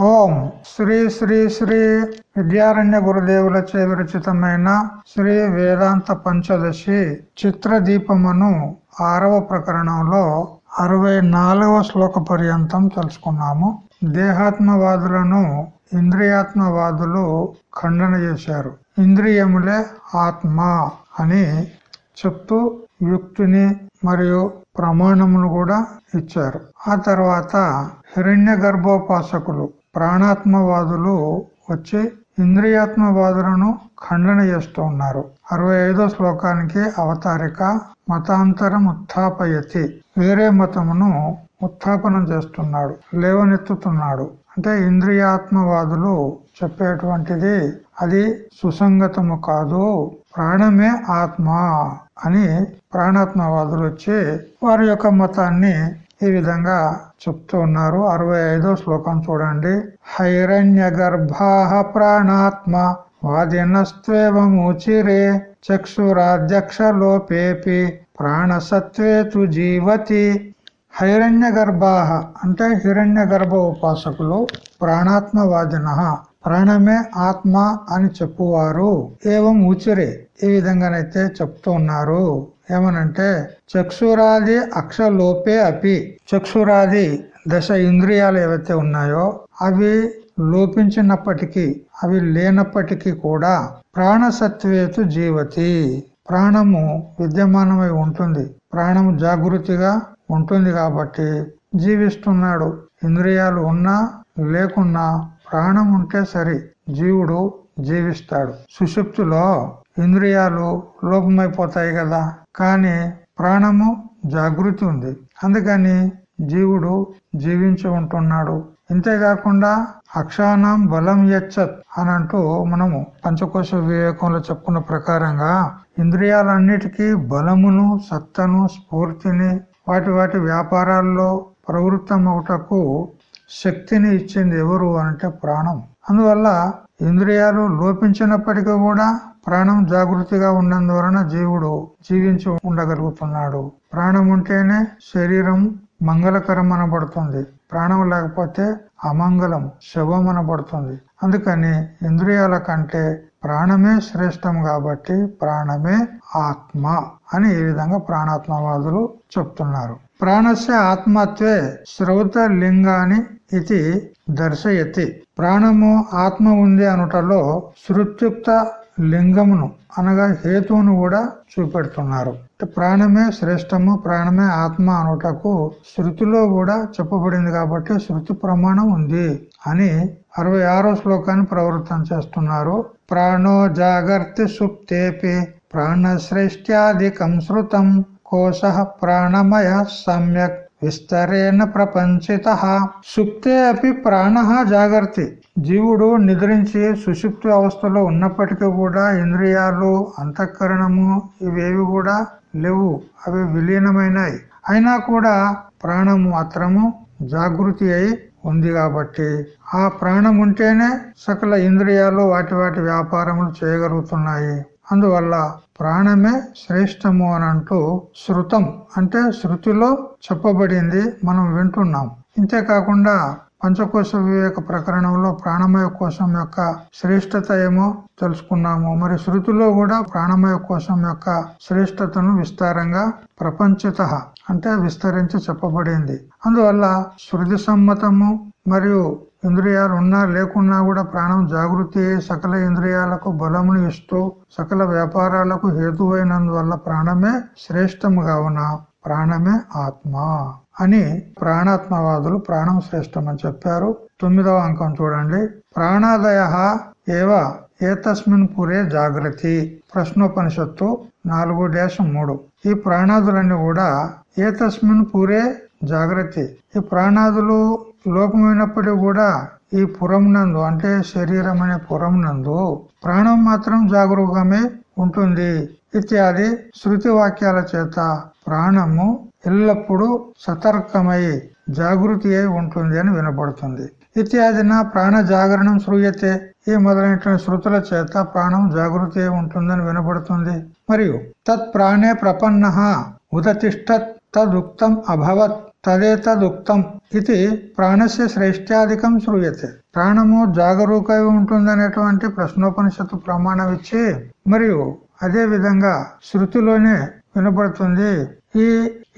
ఓం శ్రీ శ్రీ శ్రీ విద్యారణ్య గురుదేవులచే విరచితమైన శ్రీ వేదాంత పంచదశి చిత్రదీపమును ఆరవ ప్రకరణంలో అరవై నాలుగవ శ్లోక పర్యంతం తెలుసుకున్నాము. దేహాత్మవాదులను ఇంద్రియాత్మవాదులు ఖండన చేశారు. ఇంద్రియములే ఆత్మ అని చెప్తూ యుక్తిని మరియు ప్రమాణములు కూడా ఇచ్చారు. ఆ తర్వాత హిరణ్య గర్భోపాసకులు ప్రాణాత్మవాదులు వచ్చి ఇంద్రియాత్మవాదులను ఖండన చేస్తూ ఉన్నారు. అరవై ఐదో శ్లోకానికి అవతారిక మతాంతరం ఉత్థాపయతి. వేరే మతమును ఉత్థాపనం చేస్తున్నాడు లేవనెత్తుతున్నాడు. అంటే ఇంద్రియాత్మవాదులు చెప్పేటువంటిది అది సుసంగతము కాదు ప్రాణమే ఆత్మ అని ప్రాణాత్మవాదులు వచ్చి వారి యొక్క మతాన్ని ఈ విధంగా చెప్తూ ఉన్నారు. అరవై ఐదో శ్లోకం చూడండి. హైరణ్య గర్భాహ ప్రాణాత్మ వాదినస్త్వేవముచిరే చక్షురాధ్యక్ష లోపేపి ప్రాణసత్వే తు జీవతి. హైరణ్య గర్భాహ అంటే హిరణ్య గర్భ ఉపాసకులు ప్రాణాత్మవాదిన. ప్రాణమే ఆత్మ అని చెప్పువారు. ఏవం ఉచిరే ఈ విధంగానైతే చెప్తూ ఉన్నారు. ఏమనంటే చక్షురాది అక్షలోపే అపి. చక్షురాది దశ ఇంద్రియాలు ఏవైతే ఉన్నాయో అవి లోపించినప్పటికీ అవి లేనప్పటికీ కూడా ప్రాణసత్వేతు జీవతి. ప్రాణము విద్యమానమై ఉంటుంది. ప్రాణము జాగృతిగా ఉంటుంది కాబట్టి జీవిస్తున్నాడు. ఇంద్రియాలు ఉన్నా లేకున్నా ప్రాణం ఉంటే సరి. జీవుడు జీవిస్తాడు. సుషుప్తిలో ఇంద్రియాలు లోపమైపోతాయి కదా. కానీ ప్రాణము జాగృతి ఉంది. అందుకని జీవుడు జీవించి ఉంటున్నాడు. ఇంతేకాకుండా అక్షానం బలం యచ్చత్ అని అంటూ మనము పంచకోశ వివేకంలో చెప్పుకున్న ప్రకారంగా ఇంద్రియాలన్నిటికీ బలమును సత్తను స్ఫూర్తిని వాటి వాటి వ్యాపారాల్లో ప్రవృత్తమవుటకు శక్తిని ఇచ్చింది ఎవరు అంటే ప్రాణం. అందువల్ల ఇంద్రియాలు లోపించినప్పటికీ కూడా ప్రాణం జాగృతిగా ఉన్నందువలన జీవుడు జీవించి ఉండగలుగుతున్నాడు. ప్రాణం ఉంటేనే శరీరం మంగళకరం అనబడుతుంది. ప్రాణం లేకపోతే అమంగళం శవం అనబడుతుంది. అందుకని ఇంద్రియాల కంటే ప్రాణమే శ్రేష్టం కాబట్టి ప్రాణమే ఆత్మ అని ఈ విధంగా ప్రాణాత్మవాదులు చెప్తున్నారు. ప్రాణస్య ఆత్మత్వే శ్రౌత లింగాని ఇది దర్శయతి. ప్రాణము ఆత్మ ఉంది అనుటలో శృత్యుక్త లింగమును అనగా హేతువును కూడా చూపెడుతున్నారు. ప్రాణమే శ్రేష్టము ప్రాణమే ఆత్మ అనుటకు శృతిలో కూడా చెప్పబడింది కాబట్టి శృతి ప్రమాణం ఉంది అని అరవై ఆరో శ్లోకాన్ని ప్రవృత్తం చేస్తున్నారు. ప్రాణో జాగర్తి సుప్తేపి ప్రాణశ్రేష్ట్యాధికం శృతం కోశ ప్రాణమయ సమ్యక్. విస్తరేణ ప్రపంచిత. సుప్తే అపి ప్రాణ జాగర్తి. జీవుడు నిద్రించి సుషుప్తి అవస్థలో ఉన్నప్పటికీ కూడా ఇంద్రియాలు అంతఃకరణము ఇవేవి కూడా లేవు. అవి విలీనమైనాయి. అయినా కూడా ప్రాణము మాత్రము జాగృతి అయి ఉంది కాబట్టి ఆ ప్రాణం ఉంటేనే సకల ఇంద్రియాలు వాటి వాటి వ్యాపారములు చేయగలుగుతున్నాయి. అందువల్ల ప్రాణమే శ్రేష్టము అనంటూ శృతం అంటే శృతిలో చెప్పబడింది మనం వింటున్నాం. ఇంతేకాకుండా పంచకోశ వివేక ప్రకరణంలో ప్రాణమయ కోశం యొక్క శ్రేష్టత ఏమో తెలుసుకున్నాము. మరి శృతిలో కూడా ప్రాణమయ కోశం యొక్క శ్రేష్టతను విస్తారంగా ప్రపంచత అంటే విస్తరించి చెప్పబడింది. అందువల్ల శృతి సమ్మతము మరియు ఇంద్రియాలు ఉన్నా లేకున్నా కూడా ప్రాణం జాగృతి సకల ఇంద్రియాలకు బలమును ఇస్తూ సకల వ్యాపారాలకు హేతువైనందువల్ల ప్రాణమే శ్రేష్టము కావున ప్రాణమే ఆత్మ అని ప్రాణాత్మవాదులు ప్రాణం శ్రేష్టం అని చెప్పారు. తొమ్మిదవ అంకం చూడండి. ప్రాణాదయ ఏవ ఏతస్మిన్ పురే జాగృతి ప్రశ్నోపనిషత్తు నాలుగు దేశం మూడు. ఈ ప్రాణాదులన్నీ కూడా ఏతస్మిన్ పురే జాగ్రత్త ఈ ప్రాణాదులు లోపమైనప్పటికీ కూడా ఈ పురం నందు అంటే శరీరం అనే పురం నందు ప్రాణం మాత్రం జాగరూకమే ఉంటుంది. ఇత్యాది శృతి వాక్యాల చేత ప్రాణము ఎల్లప్పుడూ సతర్కమై జాగృతి అయి ఉంటుంది అని వినపడుతుంది ఇత్యాదిన ప్రాణ జాగరణం శ్రూయతే ఈ మొదలైనటువంటి శృతుల చేత ప్రాణం జాగృతి అయి ఉంటుందని వినపడుతుంది మరియు తత్ ప్రాణే ప్రపన్న ఉదతిష్ట తదుక్తం అభవత్ తదేతదుక్తం ఇది ప్రాణస్య శ్రేష్టాధికం శ్రూయతే. ప్రాణము జాగరూకై ఉంటుందనేటువంటి ప్రశ్నోపనిషత్తు ప్రమాణం ఇచ్చి మరియు అదే విధంగా శృతిలోనే వినపడుతుంది. ఈ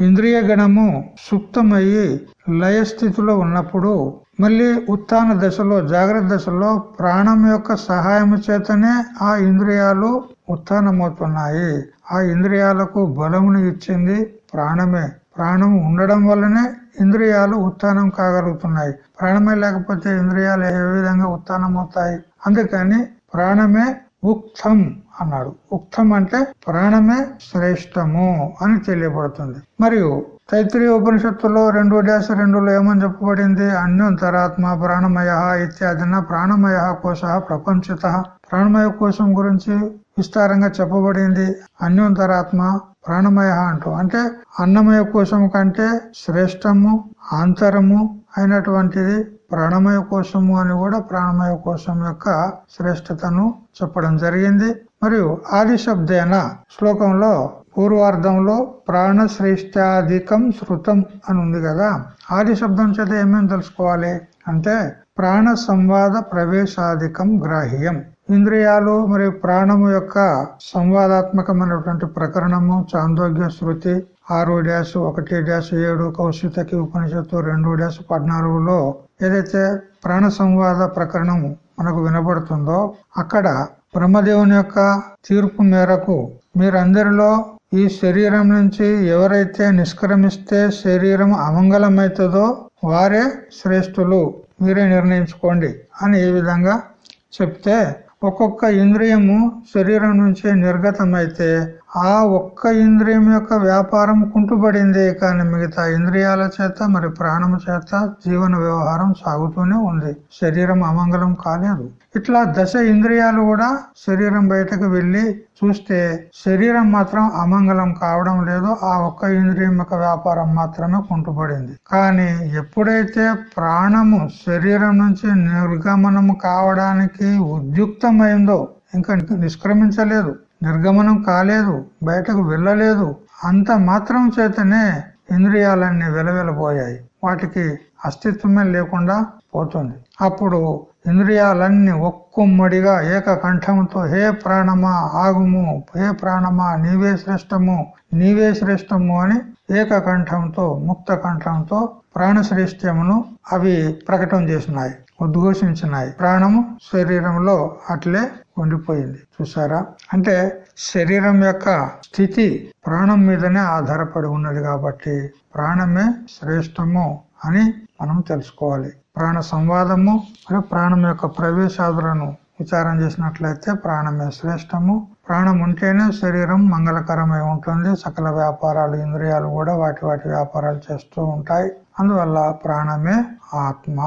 ఇంద్రియ గణము సుప్తమయ్యి లయస్థితిలో ఉన్నప్పుడు మళ్ళీ ఉత్థాన దశలో జాగ్రత్త దశలో ప్రాణం యొక్క సహాయం చేతనే ఆ ఇంద్రియాలు ఉత్థానమవుతున్నాయి. ఆ ఇంద్రియాలకు బలమును ఇచ్చింది ప్రాణమే. ప్రాణం ఉండడం వల్లనే ఇంద్రియాలు ఉత్థానం కాగలుగుతున్నాయి. ప్రాణమే లేకపోతే ఇంద్రియాలు ఏ విధంగా ఉత్థానం అవుతాయి అందుకని ప్రాణమే ఉక్తం అన్నాడు. ఉక్తం అంటే ప్రాణమే శ్రేష్టము అని తెలియబడుతుంది. మరియు తైత్రీయ ఉపనిషత్తులో రెండు డ్యాస్ రెండులో ఏమని చెప్పబడింది? అన్యోంతరాత్మ ప్రాణమయ ఇత్యాదిన ప్రాణమయ కోశ ప్రపంచత. ప్రాణమయ కోశం గురించి విస్తారంగా చెప్పబడింది. అన్యోంతరాత్మ ప్రాణమయ అంటూ. అంటే అన్నమయ కోశం కంటే శ్రేష్టము ఆంతరము అయినటువంటిది ప్రాణమయ కోశము అని కూడా ప్రాణమయ కోశం యొక్క శ్రేష్టతను చెప్పడం జరిగింది. మరియు ఆది శబ్దేన శ్లోకంలో పూర్వార్ధంలో ప్రాణశ్రేష్టాధికం శృతం అని ఉంది కదా. ఆది శబ్దం చేత ఏమేమి తెలుసుకోవాలి? అంటే ప్రాణ సంవాద ప్రవేశాధికం గ్రాహ్యం. ఇంద్రియాలు మరియు ప్రాణము యొక్క సంవాదాత్మకమైనటువంటి ప్రకరణము చాందోగ్య శృతి ఆరు డ్యాష్ ఒకటి డ్యాష్ ఏడు కౌశితకి ఉపనిషత్తు రెండు డ్యాష్ పద్నాలుగులో ఏదైతే ప్రాణ సంవాద ప్రకరణం మనకు వినబడుతుందో అక్కడ బ్రహ్మదేవుని యొక్క తీర్పు మేరకు మీరందరిలో ఈ శరీరం నుంచి ఎవరైతే నిష్క్రమిస్తే శరీరం అమంగళమవుతుందో వారే శ్రేష్ఠులు. మీరే నిర్ణయించుకోండి అని ఈ విధంగా చెప్తే ఒక్కొక్క ఇంద్రియము శరీరం నుంచి నిర్గతమైతే ఆ ఒక్క ఇంద్రియం యొక్క వ్యాపారం కుంటుపడింది కానీ మిగతా ఇంద్రియాల చేత మరి ప్రాణము చేత జీవన వ్యవహారం సాగుతూనే ఉంది. శరీరం అమంగళం కాలేదు. ఇట్లా దశ ఇంద్రియాలు కూడా శరీరం బయటకు వెళ్ళి చూస్తే శరీరం మాత్రం అమంగళం కావడం లేదు. ఆ ఒక్క ఇంద్రియం యొక్క వ్యాపారం మాత్రమే కుంటుపడింది. కానీ ఎప్పుడైతే ప్రాణము శరీరం నుంచి నిర్గమనం కావడానికి ఉద్యుక్తమైందో ఇంకా నిష్క్రమించలేదు. నిర్గమనం కాలేదు బయటకు వెళ్ళలేదు. అంత మాత్రం చేతనే ఇంద్రియాలన్నీ వెలవెలబోయాయి వాటికి అస్తిత్వమే లేకుండా పోతుంది. అప్పుడు ఇంద్రియాలన్నీ ఒక్కుమ్మడిగా ఏకకంఠంతో హే ప్రాణమా ఆగుము హే ప్రాణమా నీవే శ్రేష్టము నీవే శ్రేష్టము అని ఏకకంఠంతో ముక్త కంఠంతో ప్రాణశ్రేష్ఠ్యమును అవి ప్రకటన చేసినాయి ఉద్ఘోషించినాయి. ప్రాణము శరీరంలో అట్లే ఉండిపోయింది. చూసారా అంటే శరీరం యొక్క స్థితి ప్రాణం మీదనే ఆధారపడి ఉన్నది కాబట్టి ప్రాణమే శ్రేష్టము అని మనం తెలుసుకోవాలి. ప్రాణ సంవాదము మరియు ప్రాణం యొక్క ప్రవేశాదులను విచారం చేసినట్లయితే ప్రాణమే శ్రేష్టము ప్రాణం ఉంటేనే శరీరం మంగళకరమై ఉంటుంది. సకల వ్యాపారాలు ఇంద్రియాలు కూడా వాటి వాటి వ్యాపారాలు చేస్తూ ఉంటాయి. అందువల్ల ప్రాణమే ఆత్మ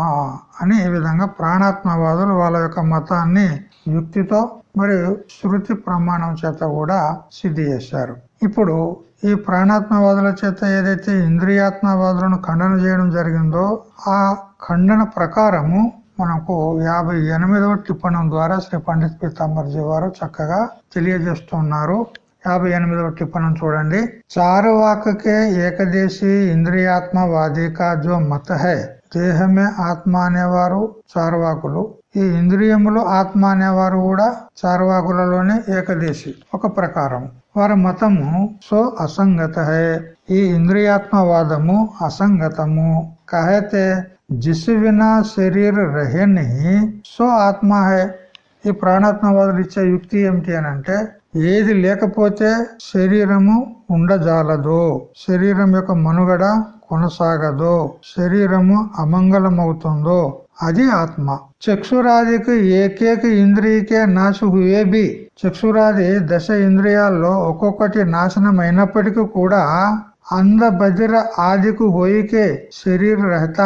అని ఈ విధంగా ప్రాణాత్మవాదులు వాళ్ళ యొక్క మతాన్ని యుక్తితో మరియు శృతి ప్రమాణం చేత కూడా సిద్ధి చేశారు. ఇప్పుడు ఈ ప్రాణాత్మవాదుల చేత ఏదైతే ఇంద్రియాత్మవాదులను ఖండన చేయడం జరిగిందో ఆ ఖండన ప్రకారము మనకు యాభై ఎనిమిదవ టిప్పణం ద్వారా శ్రీ పండిత్ పీతాంబర్జీ వారు చక్కగా తెలియజేస్తున్నారు. యాభై ఎనిమిదవ టిప్పణం చూడండి. చారువాకకే ఏకదేశీ ఇంద్రియాత్మవాది కా జో మత. హై దేహమే ఆత్మ అనేవారు చారువాకులు. ఈ ఇంద్రియములు ఆత్మ అనేవారు కూడా చారువాకులలోనే ఏకదేశి. ఒక ప్రకారం. వారి మతము సో అసంగత. హై ఈ ఇంద్రియాత్మవాదము అసంగతము. కహతే జిస్ వినా శరీర రహేణి సో ఆత్మ. హే ఈ ప్రాణాత్మవాదులు ఇచ్చే యుక్తి ఏమిటి అని అంటే ఏది లేకపోతే శరీరము ఉండజాలదు. శరీరం యొక్క మనుగడ కొనసాగదు. శరీరము అమంగళమవుతుందో అది ఆత్మ. చక్షురాదికి ఏకేక ఇంద్రియకే నాశ ఏబి. చక్షురాది దశ ఇంద్రియాల్లో ఒక్కొక్కటి నాశనం అయినప్పటికీ కూడా అంద బదిర ఆదికు హోయికే శరీర రహిత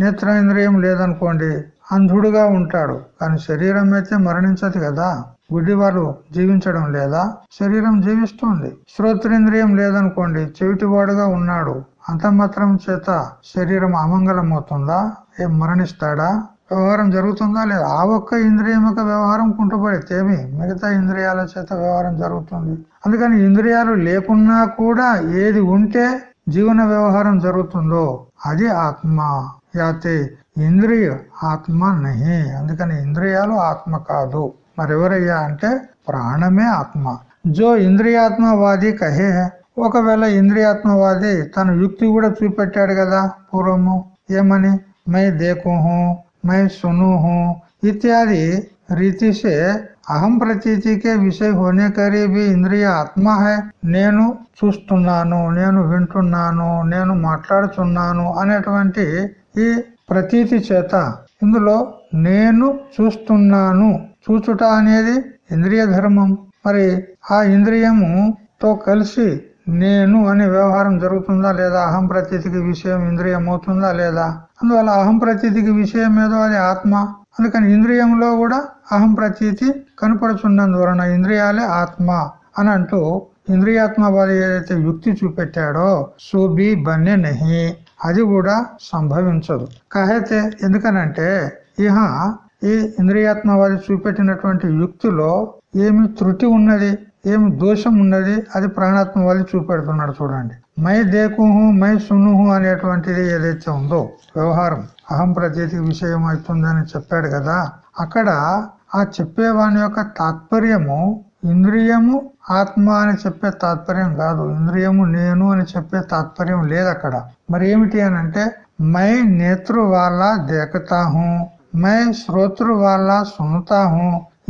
నేత్రేంద్రియం లేదనుకోండి అంధుడుగా ఉంటాడు. కానీ శరీరం అయితే మరణించదు కదా. గుడ్డివారు వాళ్ళు జీవించడం లేదా శరీరం జీవిస్తుంది. శ్రోత్రేంద్రియం లేదనుకోండి చెవిటివాడుగా ఉన్నాడు. అంత మాత్రం చేత శరీరం అమంగళం అవుతుందా ఏం మరణిస్తాడా? వ్యవహారం జరుగుతుందా? లేదా ఆ ఒక్క ఇంద్రియం యొక్క వ్యవహారం కుంటుపడితేమి మిగతా ఇంద్రియాల చేత వ్యవహారం జరుగుతుంది? అందుకని ఇంద్రియాలు లేకున్నా కూడా ఏది ఉంటే జీవన వ్యవహారం జరుగుతుందో అది ఆత్మ. యాతే ఇంద్రియ ఆత్మ నహి. అందుకని ఇంద్రియాలు ఆత్మ కాదు. మరెవరయ్యా అంటే ప్రాణమే ఆత్మ. జో ఇంద్రియాత్మవాది కహే ఒకవేళ ఇంద్రియాత్మవాది తన యుక్తి కూడా చూపెట్టాడు కదా పూర్వము. ఏమని? మై దేకుహు మై సునుహు ఇత్యాది రీతి సే అహం ప్రతీతికే విషయ హోనే కరీబి ఇంద్రియ ఆత్మ హే. నేను చూస్తున్నాను నేను వింటున్నాను నేను మాట్లాడుతున్నాను అనేటువంటి ఈ ప్రతీతి చేత ఇందులో నేను చూస్తున్నాను చూచుట అనేది ఇంద్రియ ధర్మం. మరి ఆ ఇంద్రియము తో కలిసి నేను అనే వ్యవహారం జరుగుతుందా లేదా? అహం ప్రతీతికి విషయం ఇంద్రియం అవుతుందా లేదా? అందువల్ల అహం ప్రతీతికి విషయం ఏదో అది ఆత్మ. అందుకని ఇంద్రియంలో కూడా అహం ప్రతీతి కనపడుచున్నందువలన ఇంద్రియాలే ఆత్మ అని అంటూ ఇంద్రియాత్మవాది ఏదైతే యుక్తి చూపెట్టాడో సూబి బన్నే నహి అది కూడా సంభవించదు. కాహైతే ఎందుకనంటే ఇహ ఈ ఇంద్రియాత్మవాది చూపెట్టినటువంటి యుక్తిలో ఏమి త్రుటి ఉన్నది ఏమి దోషం ఉన్నది అది ప్రాణాత్మ వాళ్ళు చూపెడుతున్నాడు చూడండి. మై దేకుహు మై సునుహు అనేటువంటిది ఏదైతే ఉందో వ్యవహారం. అహం ప్రతీతి విషయం అవుతుందని చెప్పాడు కదా. అక్కడ ఆ చెప్పేవాని యొక్క తాత్పర్యము ఇంద్రియము ఆత్మ అని చెప్పే తాత్పర్యం కాదు. ఇంద్రియము నేను అని చెప్పే తాత్పర్యం లేదు అక్కడ. మరి ఏమిటి అని అంటే మై నేత్రు వాళ్ళ దేకతా మై శ్రోతృ వాళ్ళ సునతా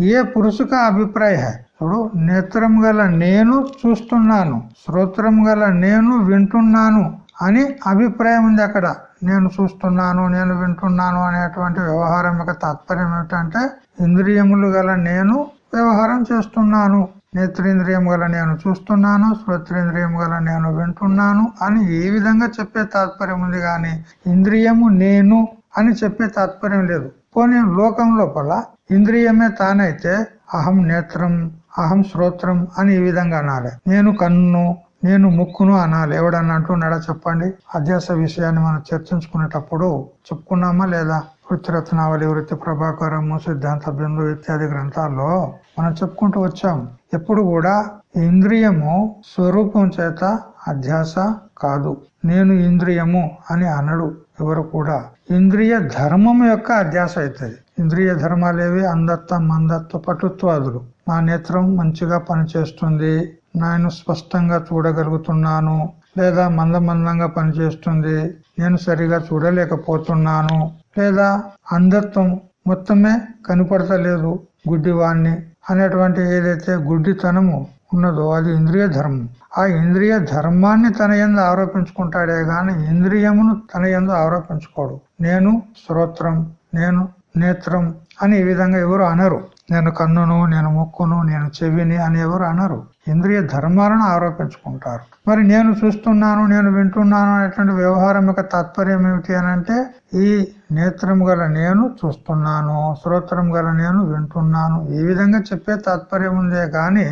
ఏ పురుషుక అభిప్రాయ ఇప్పుడు నేత్రం గల నేను చూస్తున్నాను శ్రోత్రం గల నేను వింటున్నాను అని అభిప్రాయం ఉంది అక్కడ. నేను చూస్తున్నాను నేను వింటున్నాను అనేటువంటి వ్యవహారం యొక్క తాత్పర్యం ఏమిటంటే ఇంద్రియములు గల నేను వ్యవహారం చేస్తున్నాను. నేత్రేంద్రియం గల నేను చూస్తున్నాను శ్రోత్రేంద్రియం గల నేను వింటున్నాను అని ఏ విధంగా చెప్పే తాత్పర్యం ఉంది కానీ ఇంద్రియము నేను అని చెప్పే తాత్పర్యం లేదు. పోనీ లోకం లోపల ఇంద్రియమే తానైతే అహం నేత్రం అహం శ్రోత్రం అని ఈ విధంగా అనాలి. నేను కన్ను నేను ముక్కును అనాలి. ఎవడన్నా అంటున్నాడా చెప్పండి. అధ్యాస విషయాన్ని మనం చర్చించుకునేటప్పుడు చెప్పుకున్నామా లేదా? వృత్తిరత్నావళి వృత్తి ప్రభాకరము సిద్ధాంత బిందు ఇత్యాది గ్రంథాల్లో మనం చెప్పుకుంటూ వచ్చాం. ఎప్పుడు కూడా ఇంద్రియము స్వరూపం చేత అధ్యాస కాదు. నేను ఇంద్రియము అని అనడు ఎవరు కూడా. ఇంద్రియ ధర్మం యొక్క అధ్యాస అవుతుంది. ఇంద్రియ ధర్మాలేవి అందత్వ మందత్వ పటుత్వాదులు. నా నేత్రం మంచిగా పనిచేస్తుంది. నేను స్పష్టంగా చూడగలుగుతున్నాను లేదా మందమందంగా పనిచేస్తుంది. నేను సరిగా చూడలేకపోతున్నాను లేదా అంధత్వం మొత్తమే కనపడతలేదు గుడ్డివాణ్ణి అనేటువంటి ఏదైతే గుడ్డితనము ఉన్నదో అది ఇంద్రియ ధర్మం. ఆ ఇంద్రియ ధర్మాన్ని తన ఎందు ఆరోపించుకుంటాడే గాని ఇంద్రియమును తన ఎందు ఆరోపించుకోడు. నేను శ్రోత్రం నేను నేత్రం అని ఈ విధంగా ఎవరు అనరు. నేను కన్నును నేను ముక్కును నేను చెవిని అని ఎవరు అనరు. ఇంద్రియ ధర్మాలను ఆరోపించుకుంటారు. మరి నేను చూస్తున్నాను నేను వింటున్నాను అనేటువంటి వ్యవహారం యొక్క తాత్పర్యం ఏమిటి అని అంటే ఈ నేత్రం గల నేను చూస్తున్నాను శ్రోత్రం గల నేను వింటున్నాను ఈ విధంగా చెప్పే తాత్పర్యం ఉందే గాని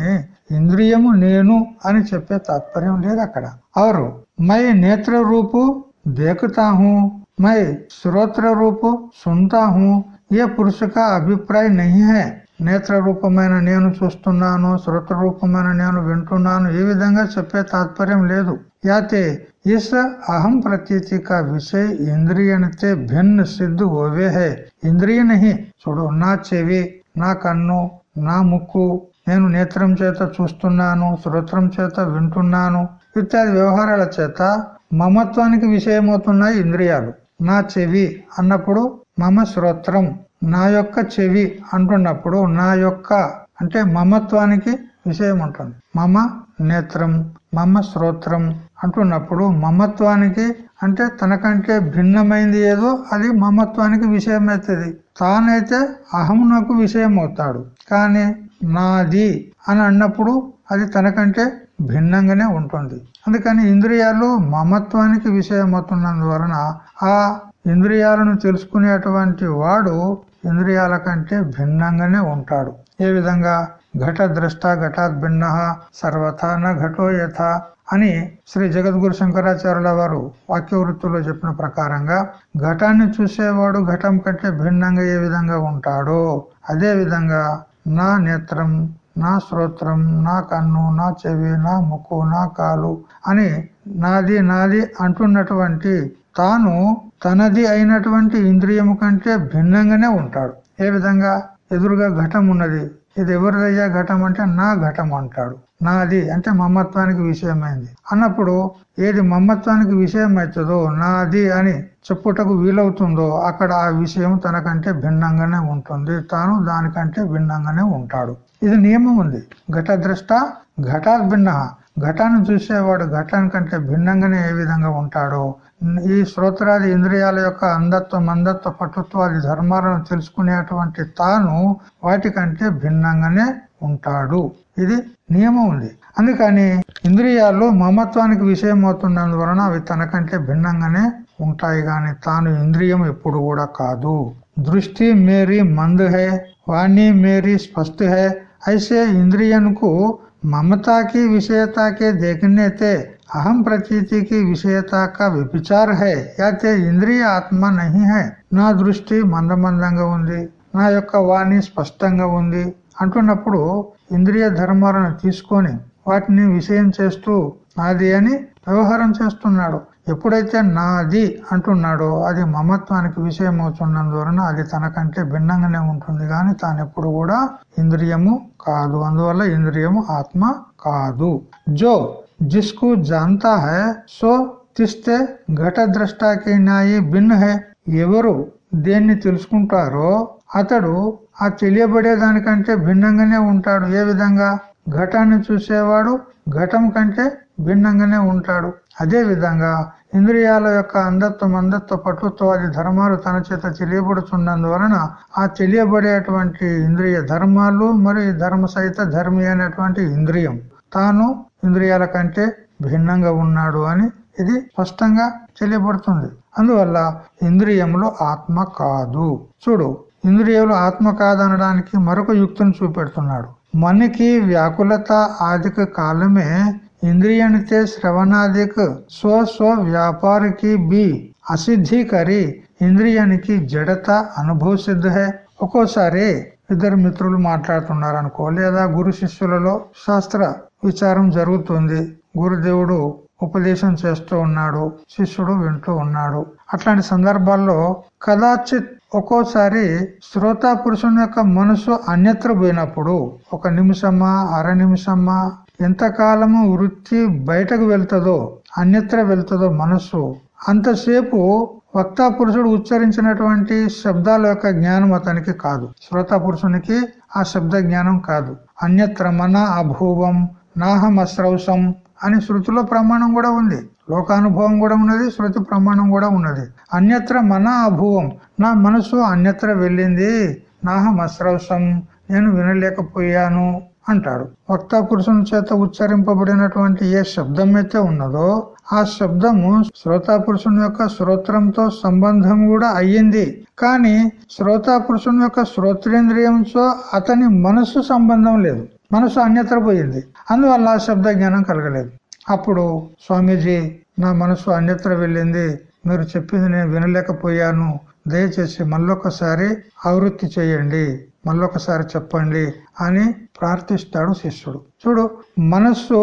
ఇంద్రియము నేను అని చెప్పే తాత్పర్యం లేదు అక్కడ. అవరు మై నేత్ర రూపు దేకుతాహు మై శ్రోత్ర రూపు సుంతాహు ఏ పురుష అభిప్రాయం నహి హై. నేత్ర రూపమైన నేను చూస్తున్నాను శ్రోత రూపమైన నేను వింటున్నాను ఈ విధంగా చెప్పే తాత్పర్యం లేదు. యాతే ఇస్ అహం ప్రతీతి కా విషయ ఇంద్రియనితే భిన్న సిద్ధు ఓవే హే ఇంద్రియ నహి చూడు నా చెవి నా కన్ను నా ముక్కు నేను నేత్రం చేత చూస్తున్నాను శ్రోత్రం చేత వింటున్నాను ఇత్యాది వ్యవహారాల చేత మమత్వానికి విషయమవుతున్నాయి ఇంద్రియాలు. నా చెవి అన్నప్పుడు మమ శ్రోత్రం. నా యొక్క చెవి అంటున్నప్పుడు నా యొక్క అంటే మమత్వానికి విషయం ఉంటుంది. మమ నేత్రం మమ శ్రోత్రం అంటున్నప్పుడు మమత్వానికి అంటే తనకంటే భిన్నమైంది ఏదో అది మమత్వానికి విషయం అవుతుంది తానైతే అహం నాకు విషయం అవుతాడు కానీ నాది అని అన్నప్పుడు అది తనకంటే భిన్నంగానే ఉంటుంది. అందుకని ఇంద్రియాలు మమత్వానికి విషయం అవుతున్నందువలన ఆ ఇంద్రియాలను తెలుసుకునేటువంటి వాడు ఇంద్రియాల కంటే భిన్నంగానే ఉంటాడు. ఏ విధంగా? ఘట ద్రష్ట ఘటాత్ భిన్న సర్వథా న ఘటో యథ అని శ్రీ జగద్గురు శంకరాచార్యుల వారు వాక్య వృత్తిలో చెప్పిన ప్రకారంగా ఘటాన్ని చూసేవాడు ఘటం కంటే భిన్నంగా ఏ విధంగా ఉంటాడో అదే విధంగా నా నేత్రం నా శ్రోత్రం నా కన్ను నా చెవి నా ముక్కు నా కాలు అని నాది నాది అంటున్నటువంటి తాను తనది అయినటువంటి ఇంద్రియము కంటే భిన్నంగానే ఉంటాడు. ఏ విధంగా? ఎదురుగా ఘటం ఉన్నది. ఇది ఎవరిదయ్యా ఘటం అంటే నా ఘటం అంటాడు. నాది అంటే మమ్మత్వానికి విషయమైంది. అన్నప్పుడు ఏది మమ్మత్వానికి విషయం అవుతుందో నాది అని చెప్పుటకు వీలవుతుందో అక్కడ ఆ విషయం తనకంటే భిన్నంగానే ఉంటుంది. తాను దానికంటే భిన్నంగానే ఉంటాడు. ఇది నియమం ఉంది. ఘటద్రష్ట ఘటాత్ భిన్న ఘటాన్ని చూసేవాడు ఘటాని కంటే భిన్నంగానే ఏ విధంగా ఉంటాడో. ఈ శ్రోత్రాది ఇంద్రియాల యొక్క అంధత్వం మందత్వ పటుత్వాది ధర్మాలను తెలుసుకునేటువంటి తాను వాటికంటే భిన్నంగానే ఉంటాడు. ఇది నియమం ఉంది. అందుకని ఇంద్రియాలు మమత్వానికి విషయమవుతున్నందువలన అవి తనకంటే భిన్నంగానే ఉంటాయి గాని తాను ఇంద్రియం ఎప్పుడు కూడా కాదు. దృష్టి మేరీ మందు హే వాణి మేరీ స్పష్ట హే అయితే ఇంద్రియనుకు ममता की विषयता के देखने ते अहम प्रतीति की विषयता का विचार है या ते ఇంద్రియ ఆత్మ నహి హై నా దృష్టి మందమందంగా ఉంది నా యొక్క వాణి స్పష్టంగా ఉంది అంటున్నప్పుడు ఇంద్రియ ధర్మాలను తీసుకొని వాటిని విషయం చేస్తూ నాది అని వ్యవహారం చేస్తున్నాడు ఎప్పుడైతే నాది అంటున్నాడో అది మమత్వానికి విషయం అవుతున్నందువలన అది తనకంటే భిన్నంగానే ఉంటుంది కానీ తాను ఎప్పుడు కూడా ఇంద్రియము కాదు. అందువల్ల ఇంద్రియము ఆత్మ కాదు. జో జిస్కు జాంతా హై సో తిస్తే ఘట ద్రష్టాకి నాయి భిన్న హై. ఎవరు దేన్ని తెలుసుకుంటారో అతడు ఆ తెలియబడే దానికంటే భిన్నంగానే ఉంటాడు. ఏ విధంగా? ఘటాన్ని చూసేవాడు ఘటం కంటే భిన్నంగానే ఉంటాడు. అదే విధంగా ఇంద్రియాల యొక్క అందత్వం అందత్వ పటుత్వ అది ధర్మాలు తన చేత తెలియబడుతున్నందువలన ఆ తెలియబడేటువంటి ఇంద్రియ ధర్మాలు మరియు ధర్మ సహిత ధర్మి అనేటువంటి ఇంద్రియం. తాను ఇంద్రియాల కంటే భిన్నంగా ఉన్నాడు అని ఇది స్పష్టంగా తెలియబడుతుంది. అందువల్ల ఇంద్రియములు ఆత్మ కాదు. చూడు ఇంద్రియాలు ఆత్మ కాదనడానికి మరొక యుక్తిని చూపెడుతున్నాడు. మనకి వ్యాకులత ఆదిక కాలమే ఇంద్రియానితే శ్రవణాదిక స్వ స్వ వ్యాపారికి బి. అసిద్ధికరి ఇంద్రియానికి జడత అనుభవ సిద్ధహే ఒక్కోసారి ఇద్దరు మిత్రులు మాట్లాడుతున్నారు అనుకో లేదా గురు శిష్యులలో శాస్త్ర విచారం జరుగుతుంది. గురుదేవుడు ఉపదేశం చేస్తూ ఉన్నాడు శిష్యుడు వింటూ ఉన్నాడు. అట్లాంటి సందర్భాల్లో కదాచిత్ ఒక్కోసారి శ్రోతా పురుషుని యొక్క మనసు అన్యత్ర పోయినప్పుడు ఒక నిమిషమా అర నిమిషమా ఎంతకాలము వృత్తి బయటకు వెళ్తుందో అన్యత్ర వెళ్తుందో మనస్సు అంతసేపు వక్తా పురుషుడు ఉచ్చరించినటువంటి శబ్దాల యొక్క జ్ఞానం అతనికి కాదు. శ్రోత పురుషునికి ఆ శబ్ద జ్ఞానం కాదు. అన్యత్ర మన అభూవం నాహం అశ్రౌసం అని శృతిలో ప్రమాణం కూడా ఉంది. లోకానుభవం కూడా ఉన్నది శృతి ప్రమాణం కూడా ఉన్నది. అన్యత్ర మన అభూవం నా మనసు అన్యత్ర వెళ్ళింది నాహం అశ్రౌసం నేను వినలేకపోయాను. అంటాడు. వక్త పురుషుని చేత ఉచ్చరింపబడినటువంటి ఏ శబ్దం అయితే ఉన్నదో ఆ శబ్దము శ్రోతా పురుషుని యొక్క శ్రోత్రంతో సంబంధం కూడా అయ్యింది. కానీ శ్రోతా పురుషుని యొక్క శ్రోత్రేంద్రియంతో అతని మనసు సంబంధం లేదు. మనసు అన్యత్ర పోయింది. అందువల్ల ఆ శబ్ద జ్ఞానం కలగలేదు. అప్పుడు స్వామీజీ నా మనసు అన్యత్ర వెళ్ళింది. మీరు చెప్పింది నేను వినలేకపోయాను. దయచేసి మళ్ళొకసారి ఆవృత్తి చేయండి. మళ్ళొకసారి చెప్పండి అని ప్రార్థిస్తాడు శిష్యుడు. చూడు మనస్సు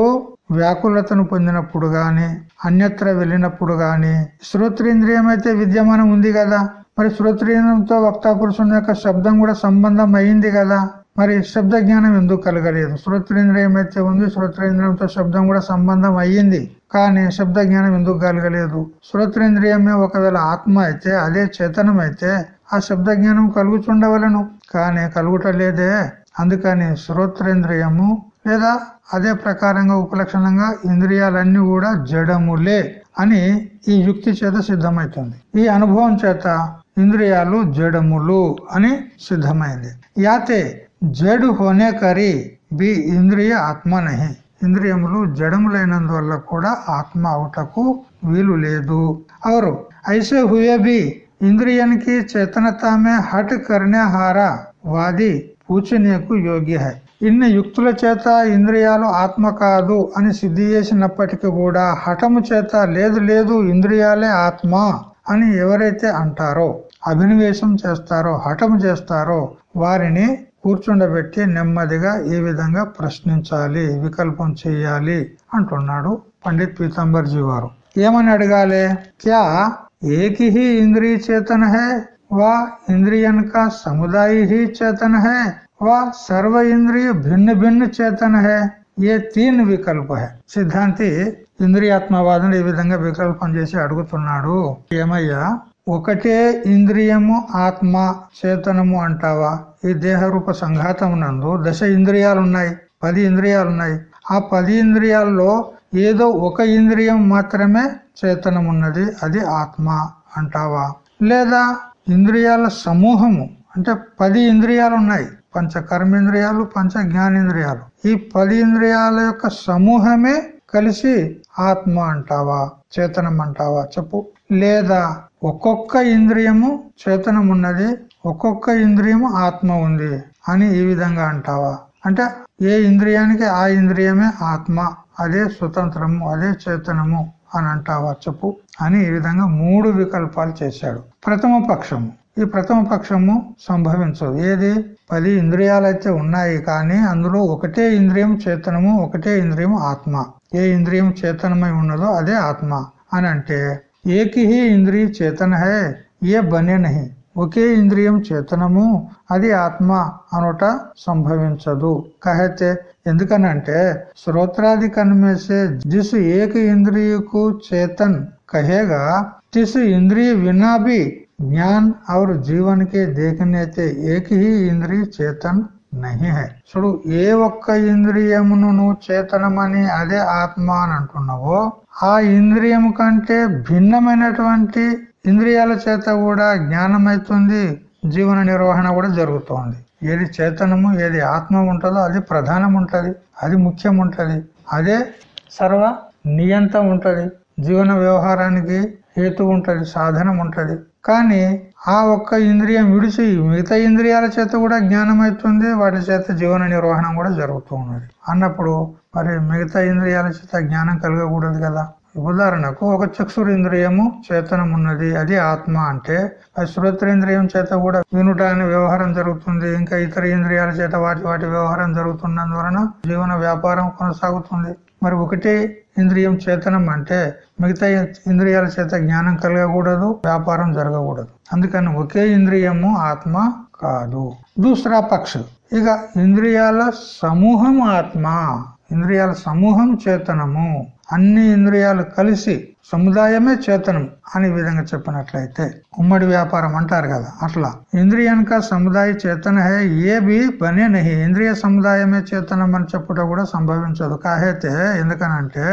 వ్యాకులతను పొందినప్పుడు గాని అన్యత్ర వెళ్ళినప్పుడు గాని శ్రోత్రేంద్రియం అయితే విద్యమానం ఉంది కదా? మరి శ్రోత్రేంద్రియంతో వక్తా పురుషుని యొక్క శబ్దం కూడా సంబంధం అయింది కదా? మరి శబ్ద జ్ఞానం ఎందుకు కలగలేదు? శ్రోత్రేంద్రియం అయితే ఉంది శ్రోత్రేంద్రియంతో శబ్దం కూడా సంబంధం అయ్యింది కానీ శబ్ద జ్ఞానం ఎందుకు కలగలేదు? శ్రోత్రేంద్రియమే ఒకవేళ ఆత్మ అయితే అదే చేతనం అయితే ఆ శబ్ద జ్ఞానం కలుగుతుండవలను కానీ కలుగుటలేదే. అందుకని శ్రోత్రేంద్రియము లేదా అదే ప్రకారంగా ఉపలక్షణంగా ఇంద్రియాలన్నీ కూడా జడములే అని ఈ యుక్తి చేత సిద్ధమవుతుంది ఈ అనుభవం చేత ఇంద్రియాలు జడములు అని సిద్ధమైంది. యాతే జడు హోనే కరి బి ఇంద్రియ ఆత్మ నహి. ఇంద్రియములు జడములైనందువల్ల కూడా ఆత్మ అవుటకు వీలు లేదు. అవరు ఐసే హుయే బి ఇంద్రియానికి చేతనతామే హట్ కర్ణహార వాది పూచనీయకు యోగ్య హై. ఇన్ని యుక్తుల చేత ఇంద్రియాలు ఆత్మ కాదు అని సిద్ధి చేసినప్పటికీ కూడా హఠము చేత లేదు లేదు ఇంద్రియాలే ఆత్మ అని ఎవరైతే అంటారో అభినవేశం చేస్తారో హఠము చేస్తారో వారిని కూర్చుండబెట్టి నెమ్మదిగా ఈ విధంగా ప్రశ్నించాలి వికల్పం చేయాలి అంటున్నాడు పండిత్ పీతాంబర్జీ వారు. ఏమని అడగాలి? క్యా ఏకి ఇంద్రియ చేతన హే? వా ఇంద్రియన్ కా సముదాయ హీ చేతన హే వా సర్వ ఇంద్రియ భిన్న భిన్న చేతన హే ఏ తీన్ వికల్ప. హే సిద్ధాంతి ఇంద్రియాత్మవాదం ఈ విధంగా వికల్పం చేసి అడుగుతున్నాడు. ఏమయ్యా? ఒకటే ఇంద్రియము ఆత్మ చేతనము అంటావా? ఈ దేహరూప సంఘాతం నందు దశ ఇంద్రియాలు ఉన్నాయి పది ఇంద్రియాలు ఉన్నాయి ఆ పది ఇంద్రియాల్లో ఏదో ఒక ఇంద్రియం మాత్రమే చేతనం ఉన్నది అది ఆత్మ అంటావా? లేదా ఇంద్రియాల సమూహము అంటే పది ఇంద్రియాలు ఉన్నాయి. పంచ కర్మేంద్రియాలు పంచ జ్ఞానేంద్రియాలు. ఈ పది ఇంద్రియాల యొక్క సమూహమే కలిసి ఆత్మ అంటావా చేతనం అంటావా చెప్పు. లేదా ఒక్కొక్క ఇంద్రియము చేతనం ఉన్నది ఒక్కొక్క ఇంద్రియము ఆత్మ ఉంది అని ఈ విధంగా అంటావా. అంటే ఏ ఇంద్రియానికి ఆ ఇంద్రియమే ఆత్మ అదే స్వతంత్రము అదే చేతనము. అని అంటావా చెప్పు అని ఈ విధంగా మూడు వికల్పాలు చేశాడు. ప్రథమ పక్షము. ఈ ప్రథమ పక్షము సంభవించదు. ఏది? పది ఇంద్రియాలు అయితే ఉన్నాయి కానీ అందులో ఒకటే ఇంద్రియం చేతనము ఒకటే ఇంద్రియం ఆత్మ. ఏ ఇంద్రియం చేతనమై ఉన్నదో అదే ఆత్మ. అని అంటే ఏకి ఇంద్రియ చేతన హే ఏ బనే నహి ఒకే ఇంద్రియం చేతనము అది ఆత్మ అనుట సంభవించదు కహతే ఎందుకనంటే శ్రోత్రాది కన్మేసే జిస్ ఏక ఇంద్రియకు చేతన్ కహేగా तिस इंद्रिय बिना भी ज्ञान और जीवन के देखने से एक ही इंद्रिय చేతన్ నహి హై చూడు ఏ ఒక్క ఇంద్రియమును నువ్వు చేతనమని అదే ఆత్మ అని అంటున్నావో ఆ ఇంద్రియం కంటే భిన్నమైనటువంటి ఇంద్రియాల చేత కూడా జ్ఞానమైతుంది జీవన నిర్వహణ కూడా జరుగుతోంది. ఏది చేతనము ఏది ఆత్మ ఉంటుందో అది ప్రధానం ఉంటుంది అది ముఖ్యం ఉంటుంది అదే సర్వ నియంత ఉంటుంది. జీవన వ్యవహారానికి హేతు ఉంటుంది సాధనం ఉంటుంది కానీ ఆ ఒక్క ఇంద్రియం విడిచి మిగతా ఇంద్రియాల చేత కూడా జ్ఞానం అవుతుంది వాటి చేత జీవన నిర్వహణ కూడా జరుగుతూ ఉన్నది అన్నప్పుడు మరి మిగతా ఇంద్రియాల చేత జ్ఞానం కలగకూడదు కదా. ఉదాహరణకు ఒక చక్షురింద్రియము చేతనం ఉన్నది అది ఆత్మ అంటే అది శ్రోత్రేంద్రియం చేత కూడా వినుట అనే వ్యవహారం జరుగుతుంది ఇంకా ఇతర ఇంద్రియాల చేత వాటి వాటి వ్యవహారం జరుగుతున్నందువలన జీవన వ్యాపారం కొనసాగుతుంది. మరి ఒకటే ఇంద్రియం చేతనం అంటే మిగతా ఇంద్రియాల చేత జ్ఞానం కలగకూడదు వ్యాపారం జరగకూడదు. అందుకని ఒకే ఇంద్రియము ఆత్మ కాదు. దూసరా పక్ష. ఇక ఇంద్రియాల సమూహం ఆత్మ ఇంద్రియాల సమూహం చేతనము. అన్ని ఇంద్రియాలు కలిసి సముదాయమే చేతనం అనే విధంగా చెప్పినట్లయితే ఉమ్మడి వ్యాపారం అంటారు కదా అట్లా ఇంద్రియానిక సముదాయ చేతన హే ఏ బి బనే నహి ఇంద్రియ సముదాయమే చేతనం అని చెప్పుట కూడా సంభవించదు కాహైతే ఎందుకనంటే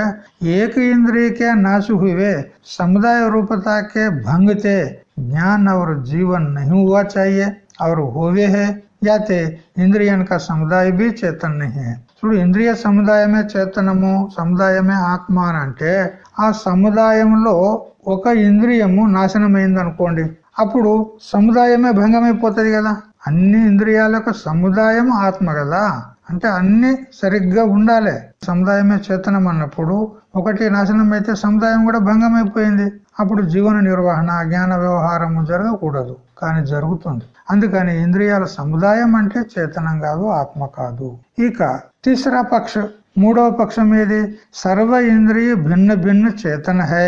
ఏక ఇంద్రియకే నాశు హువే సముదాయ రూపతాకే భంగతే ज्ञान और जीवन नहीं हुआ चाहिए और होवे है याते ఇంద్రియం का సముదాయ भी చేతన్ नहीं है చూడు ఇంద్రియ సముదాయమే చేతనము సముదాయమే ఆత్మ అని అంటే ఆ సముదాయంలో ఒక ఇంద్రియము నాశనమైంది అనుకోండి అప్పుడు సముదాయమే భంగమైపోతుంది కదా. అన్ని ఇంద్రియాలకు సముదాయం ఆత్మ కదా. అంటే అన్ని సరిగ్గా ఉండాలి. సముదాయమే చేతనం అన్నప్పుడు ఒకటి నాశనం అయితే సముదాయం కూడా భంగం అయిపోయింది అప్పుడు జీవన నిర్వహణ జ్ఞాన వ్యవహారము జరగకూడదు. కానీ జరుగుతుంది. అందుకని ఇంద్రియాల సముదాయం అంటే చేతనం కాదు ఆత్మ కాదు. ఇక తీసరా పక్ష మూడవ పక్షం ఏది సర్వ ఇంద్రియ భిన్న భిన్న చేతన హే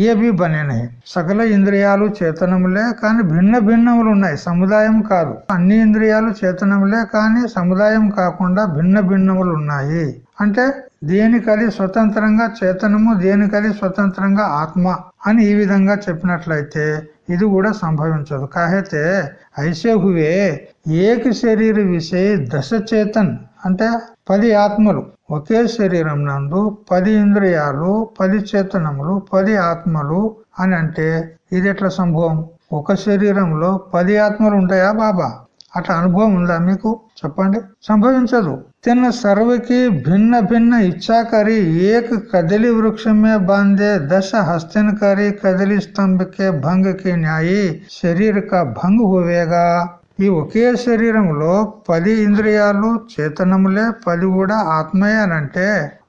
ఏ బి బనే సకల ఇంద్రియాలు చేతనములే కానీ భిన్న భిన్నములు ఉన్నాయి సముదాయం కాదు అన్ని ఇంద్రియాలు చేతనములే కానీ సముదాయం కాకుండా భిన్న భిన్నములు ఉన్నాయి అంటే దేనికది స్వతంత్రంగా చేతనము దేనికది స్వతంత్రంగా ఆత్మ అని ఈ విధంగా చెప్పినట్లయితే ఇది కూడా సంభవించదు కాహైతే ఐసే హువే ఏక శరీర విషయ దశ చేతన్ అంటే పది ఆత్మలు. ఒకే శరీరం నందు పది ఇంద్రియాలు పది చేతనములు పది ఆత్మలు అని అంటే ఇది ఎట్లా సంభవం? ఒక శరీరంలో పది ఆత్మలు ఉంటాయా బాబా? అట్లా అనుభవం ఉందా మీకు? చెప్పండి. సంభవించదు. తిన్న సర్వకి భిన్న భిన్న ఇచ్చాకరి ఏక కదలి వృక్షమే బాంధే దశ హస్తిన కరి కదలి స్తంభకే భంగకి న్యాయి శరీర కా భంగ్ హువేగా ఈ ఒకే శరీరంలో పది ఇంద్రియాలు చేతనములే పది కూడా ఆత్మయే అనంటే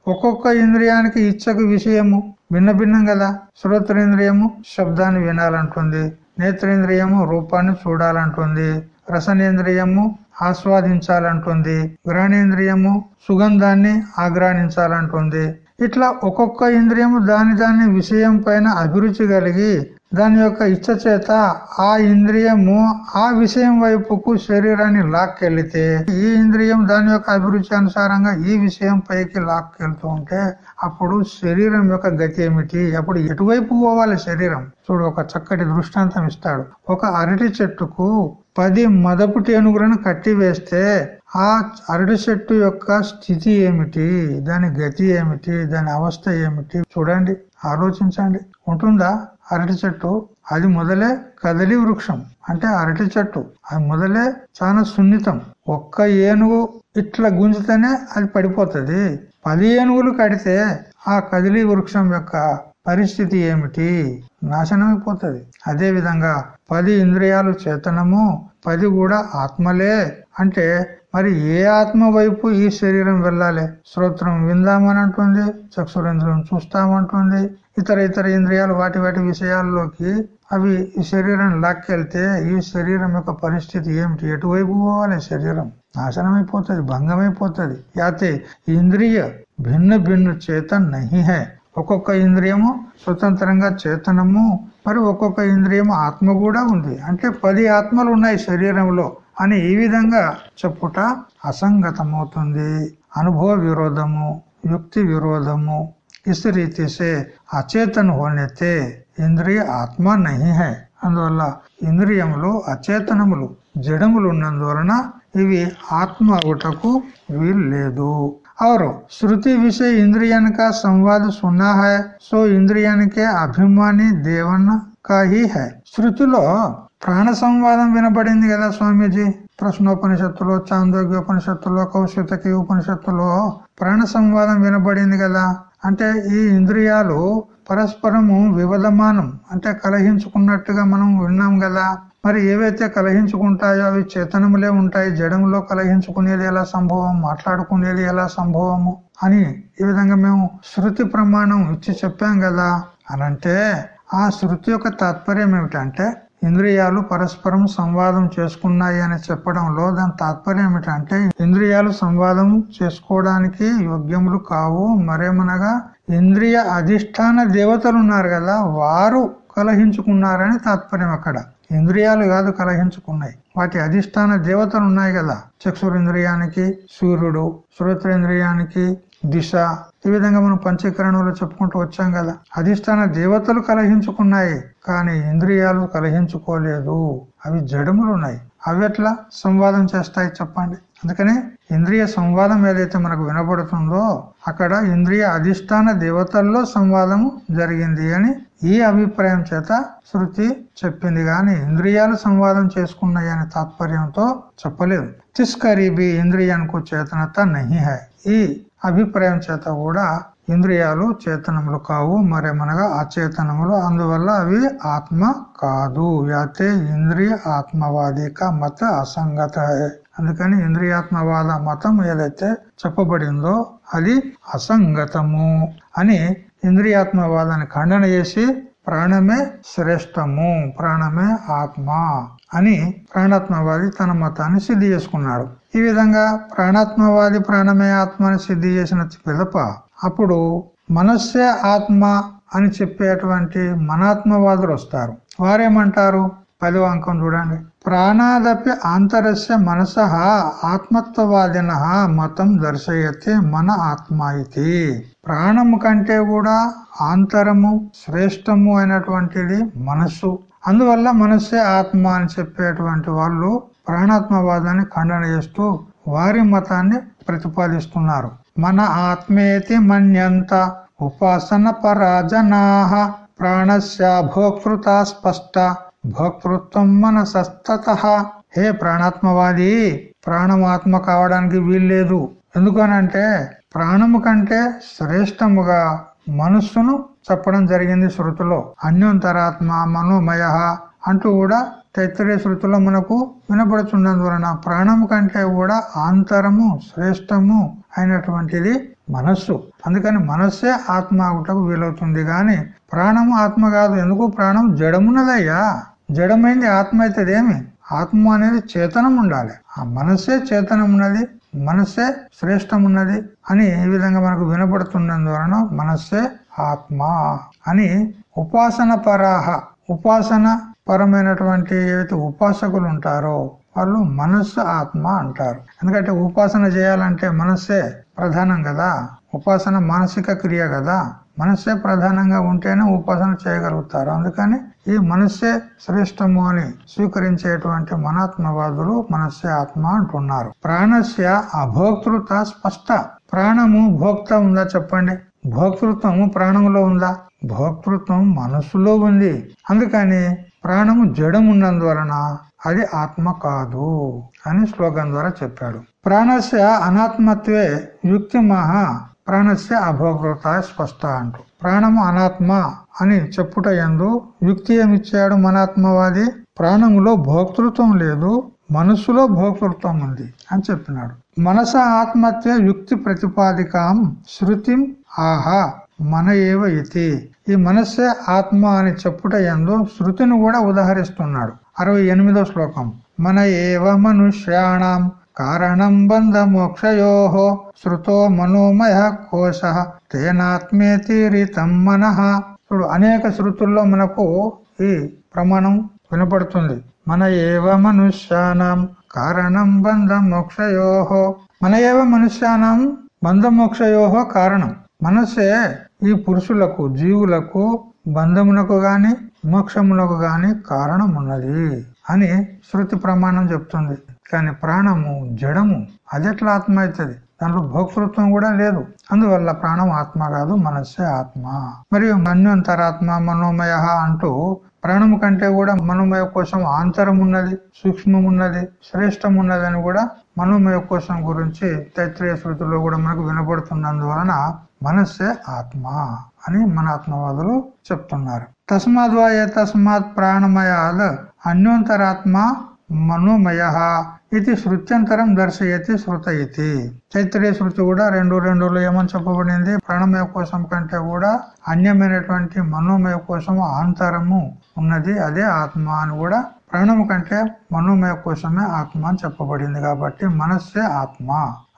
ఒక్కొక్క ఇంద్రియానికి ఇచ్చకు విషయము భిన్న భిన్నం కదా. శ్రోత్రేంద్రియము శబ్దాన్ని వినాలంటుంది నేత్రేంద్రియము రూపాన్ని చూడాలంటుంది రసనేంద్రియము ఆస్వాదించాలంటుంది గ్రహణేంద్రియము సుగంధాన్ని ఆగ్రహించాలంటుంది ఇట్లా ఒక్కొక్క ఇంద్రియము దాని దాని విషయం పైన అభిరుచి కలిగి దాని యొక్క ఇచ్చచేత ఆ ఇంద్రియము ఆ విషయం వైపుకు శరీరాన్ని లాక్కెళ్తే ఈ ఇంద్రియం దాని యొక్క అభిరుచి అనుసారంగా ఈ విషయం పైకి లాక్కెళ్తూ ఉంటే అప్పుడు శరీరం యొక్క గతి ఏమిటి? అప్పుడు ఎటువైపు పోవాలి శరీరం? చూడు ఒక చక్కటి దృష్టాంతం ఇస్తాడు. ఒక అరటి చెట్టుకు పది మదపు టేనుగులను కట్టి వేస్తే ఆ అరటి చెట్టు యొక్క స్థితి ఏమిటి? దాని గతి ఏమిటి? దాని అవస్థ ఏమిటి? చూడండి ఆలోచించండి. ఉంటుందా? అరటి చెట్టు అది మొదలే కదలి వృక్షం. అంటే అరటి చెట్టు అది మొదలే చాలా సున్నితం. ఒక్క ఏనుగు ఇట్లా గుంజితేనే అది పడిపోతుంది. పది ఏనుగులు కడితే ఆ కదిలి వృక్షం యొక్క పరిస్థితి ఏమిటి? నాశనమైపోతుంది. అదే విధంగా పది ఇంద్రియాలు చేతనము పది కూడా ఆత్మలే. అంటే మరి ఏ ఆత్మ వైపు ఈ శరీరం వెళ్ళాలి? శ్రోత్రం విందామని చక్షురేంద్రం చూస్తామంటుంది ఇతర ఇతర ఇంద్రియాలు వాటి వాటి విషయాల్లోకి అవి ఈ శరీరం లాక్కెళ్తే ఈ శరీరం యొక్క పరిస్థితి ఏమిటి? ఎటువైపు పోవాలి శరీరం? నాశనమైపోతుంది భంగమైపోతుంది. యాతే ఇంద్రియ భిన్న భిన్న చేతన్ నహి హై. ఒక్కొక్క ఇంద్రియము స్వతంత్రంగా చేతనము మరి ఒక్కొక్క ఇంద్రియము ఆత్మ కూడా ఉంది. అంటే పది ఆత్మలు ఉన్నాయి శరీరంలో. అని ఈ విధంగా చెప్పుట అసంగతమవుతుంది అనుభవ విరోధము యుక్తి విరోధము ఇస్ రీతి సే అచేతన్ హోనైతే ఇంద్రియ ఆత్మ నహి హై అందువల్ల ఇంద్రియములు అచేతనములు జడములు ఉన్నందువలన ఇవి ఆత్మ అవుటకు వీలు లేదు और श्रुति विषय इंद्रियन का संवाद सुना है सो इंद्रियन के అభిమాని దేవన్ కా హీ హై శృతిలో ప్రాణ సంవాదం వినబడింది కదా స్వామీజీ? ప్రశ్నోపనిషత్తులో చాందోగ్యోపనిషత్తులో కౌశితకి ఉపనిషత్తులో ప్రాణ సంవాదం వినబడింది కదా? అంటే ఈ ఇంద్రియాలు పరస్పరము వివదమానం అంటే కలహించుకున్నట్టుగా మనం విన్నాం కదా. మరి ఏవైతే కలహించుకుంటాయో అవి చేతనములే ఉంటాయి జడములో కలహించుకునేది ఎలా సంభవం మాట్లాడుకునేది ఎలా సంభవము అని ఈ విధంగా మేము శృతి ప్రమాణం ఇచ్చి చెప్పాం కదా. అనంటే ఆ శృతి యొక్క తాత్పర్యం ఏమిటంటే ఇంద్రియాలు పరస్పరం సంవాదం చేసుకున్నాయి అని చెప్పడంలో దాని తాత్పర్యం ఏమిటంటే ఇంద్రియాలు సంవాదం చేసుకోవడానికి యోగ్యములు కావు. మరేమనగా ఇంద్రియ అధిష్టాన దేవతలు ఉన్నారు కదా వారు కలహించుకున్నారని తాత్పర్యం అక్కడ. ఇంద్రియాలు కాదు కలహించుకున్నాయి. వాటి అధిష్టాన దేవతలు ఉన్నాయి కదా చక్షురేంద్రియానికి సూర్యుడు శ్రోత్రేంద్రియానికి దిశ ఈ విధంగా మనం పంచీకరణలో చెప్పుకుంటూ వచ్చాం కదా. అధిష్టాన దేవతలు కలహించుకున్నాయి కానీ ఇంద్రియాలు కలహించుకోలేదు. అవి జడములు ఉన్నాయి అవి ఎట్లా సంవాదం చేస్తాయి చెప్పండి. అందుకని ఇంద్రియ సంవాదం ఏదైతే మనకు వినబడుతుందో అక్కడ ఇంద్రియ అధిష్టాన దేవతల్లో సంవాదం జరిగింది అని ఈ అభిప్రాయం చేత శృతి చెప్పింది. గాని ఇంద్రియాలు సంవాదం చేసుకున్నాయి అనే తాత్పర్యంతో చెప్పలేదు. తిస్కరీబి ఇంద్రియానికి చేతనత నహి హై. ఈ అభిప్రాయం చేత కూడా ఇంద్రియాలు చేతనములు కావు మరేమనగా అచేతనములు. అందువల్ల అవి ఆత్మ కాదు. యాతే ఇంద్రియ ఆత్మవాదిక మత అసంగత. అందుకని ఇంద్రియాత్మవాద మతం ఏదైతే చెప్పబడిందో అది అసంగతము అని ఇంద్రియాత్మవాదాన్ని ఖండన చేసి ప్రాణమే శ్రేష్టము ప్రాణమే ఆత్మ అని ప్రాణాత్మవాది తన మతాన్ని సిద్ధి చేసుకున్నాడు. ఈ విధంగా ప్రాణాత్మవాది ప్రాణమే ఆత్మ అని సిద్ధి చేసిన పిదప. అప్పుడు మనస్సే ఆత్మ అని చెప్పేటువంటి మనాత్మవాదులు వస్తారు. వారేమంటారు? పదవ అంకం చూడండి. ప్రాణాదపి ఆంతరస్య మనస ఆత్మత్వవాదిన మతం దర్శయతే మన ఆత్మ ఇది. ప్రాణము కంటే కూడా ఆంతరము శ్రేష్టము అయినటువంటిది మనస్సు. అందువల్ల మనస్సే ఆత్మ అని చెప్పేటువంటి వాళ్ళు ప్రాణాత్మవాదాన్ని ఖండన చేస్తూ వారి మతాన్ని ప్రతిపాదిస్తున్నారు. మన ఆత్మేతి మన్యంత ఉపాసన పరాజనాహ ప్రాణస్య భోక్తృత స్పష్ట భోక్తృత్వం మనసస్తత. హే ప్రాణాత్మవాది ప్రాణమాత్మ కావడానికి వీల్లేదు. ఎందుకనంటే ప్రాణము కంటే శ్రేష్టముగా మనస్సును చెప్పడం జరిగింది శృతిలో. అన్యోంతరాత్మ మనోమయ అంటూ కూడా తైత్తరీయ శృతిలో మనకు వినపడుతున్నందువలన ప్రాణము కంటే కూడా ఆంతరము శ్రేష్టము అయినటువంటిది మనస్సు. అందుకని మనస్సే ఆత్మ ఆగుటకు వీలవుతుంది. గాని ప్రాణము ఆత్మ కాదు. ఎందుకు ప్రాణం? జడమున్నదయ్యా. జడమైంది ఆత్మ అవుతుంది ఆత్మ అనేది చేతనం ఉండాలి ఆ మనస్సే చేతనం ఉన్నది మనస్సే శ్రేష్టం ఉన్నది అని ఈ విధంగా మనకు వినపడుతున్నందువలన మనస్సే ఆత్మ అని ఉపాసన పరాహ ఉపాసన పరమైనటువంటి ఏవైతే ఉపాసకులు ఉంటారో వాళ్ళు మనస్సు ఆత్మ అంటారు. ఎందుకంటే ఉపాసన చేయాలంటే మనస్సే ప్రధానం కదా. ఉపాసన మానసిక క్రియ కదా. మనస్సే ప్రధానంగా ఉంటేనే ఉపాసన చేయగలుగుతారు. అందుకని ఈ మనస్సే శ్రేష్టము అని స్వీకరించేటువంటి మనాత్మవాదులు మనస్సే ఆత్మ అంటున్నారు. ప్రాణస్య అభోక్తృత స్పష్ట. ప్రాణము భోక్త ఉందా చెప్పండి? భోక్తృత్వము ప్రాణంలో ఉందా? భోక్తృత్వం మనస్సులో ఉంది. అందుకని ప్రాణము జడమున్నందువలన అది ఆత్మ కాదు అని శ్లోకం ద్వారా చెప్పాడు. ప్రాణస్య అనాత్మత్వే యుక్తి మహా ప్రాణస్య అభోగృత స్పష్ట అంటూ. ప్రాణము అనాత్మ అని చెప్పుట ఎందు యుక్తి ఏమిచ్చాడు మనాత్మవాది? ప్రాణములో భోక్తృత్వం లేదు మనస్సులో భోక్తృత్వం ఉంది అని చెప్పినాడు. మనస ఆత్మత్వ యుక్తి ప్రతిపాదికాం శృతిం ఆహా. మన ఏవ ఇతి. ఈ మనస్సే ఆత్మ అని చెప్పుట ఎందు శృతిని కూడా ఉదాహరిస్తున్నాడు. అరవై ఎనిమిదో శ్లోకం. మన ఏవ మనుష్యాణం కారణం బంధ మోక్షయోహో శృతో మనోమయ కోశ తేనాత్మేతీరితం మన. ఇప్పుడు అనేక శృతుల్లో మనకు ఈ ప్రమాణం వినపడుతుంది. మన ఏవ మనుష్యానం కారణం బంధ మోక్షయోహో మన ఏవ మనుష్యానం బంధ మోక్షయోహో కారణం. మనసే ఈ పురుషులకు జీవులకు బంధమునకు గాని మోక్షమునకు గాని కారణం ఉన్నది అని శృతి ప్రమాణం చెప్తుంది. కానీ ప్రాణము జడము అదెట్లా ఆత్మ అవుతుంది దాంట్లో భోక్తృత్వం కూడా లేదు. అందువల్ల ప్రాణం ఆత్మ కాదు మనస్సే ఆత్మ. మరియు మన్యంతరాత్మ మనోమయ అంటూ ప్రాణము కంటే కూడా మనోమయ కోసం ఆంతరం ఉన్నది సూక్ష్మం ఉన్నది శ్రేష్టం ఉన్నది అని కూడా మనోమయ కోసం గురించి తైత్రేయ శృతిలో కూడా మనకు వినపడుతున్నందువలన మనస్సే ఆత్మ అని మన ఆత్మవాదులు చెప్తున్నారు. తస్మాత్ వా ఏ తస్మాత్ ప్రాణమయాల అన్యోంతరాత్మ మనోమయ ఇది శృత్యంతరం దర్శయతి శృత ఇది చైత్రీయ శృతి కూడా రెండు రెండులో ఏమని చెప్పబడింది? ప్రాణమయ కోసం కంటే కూడా అన్యమైనటువంటి మనోమయ కోసం ఆంతరము ఉన్నది అదే ఆత్మ అని కూడా ప్రాణము కంటే మనోమయ కోసమే ఆత్మ అని చెప్పబడింది కాబట్టి మనస్సే ఆత్మ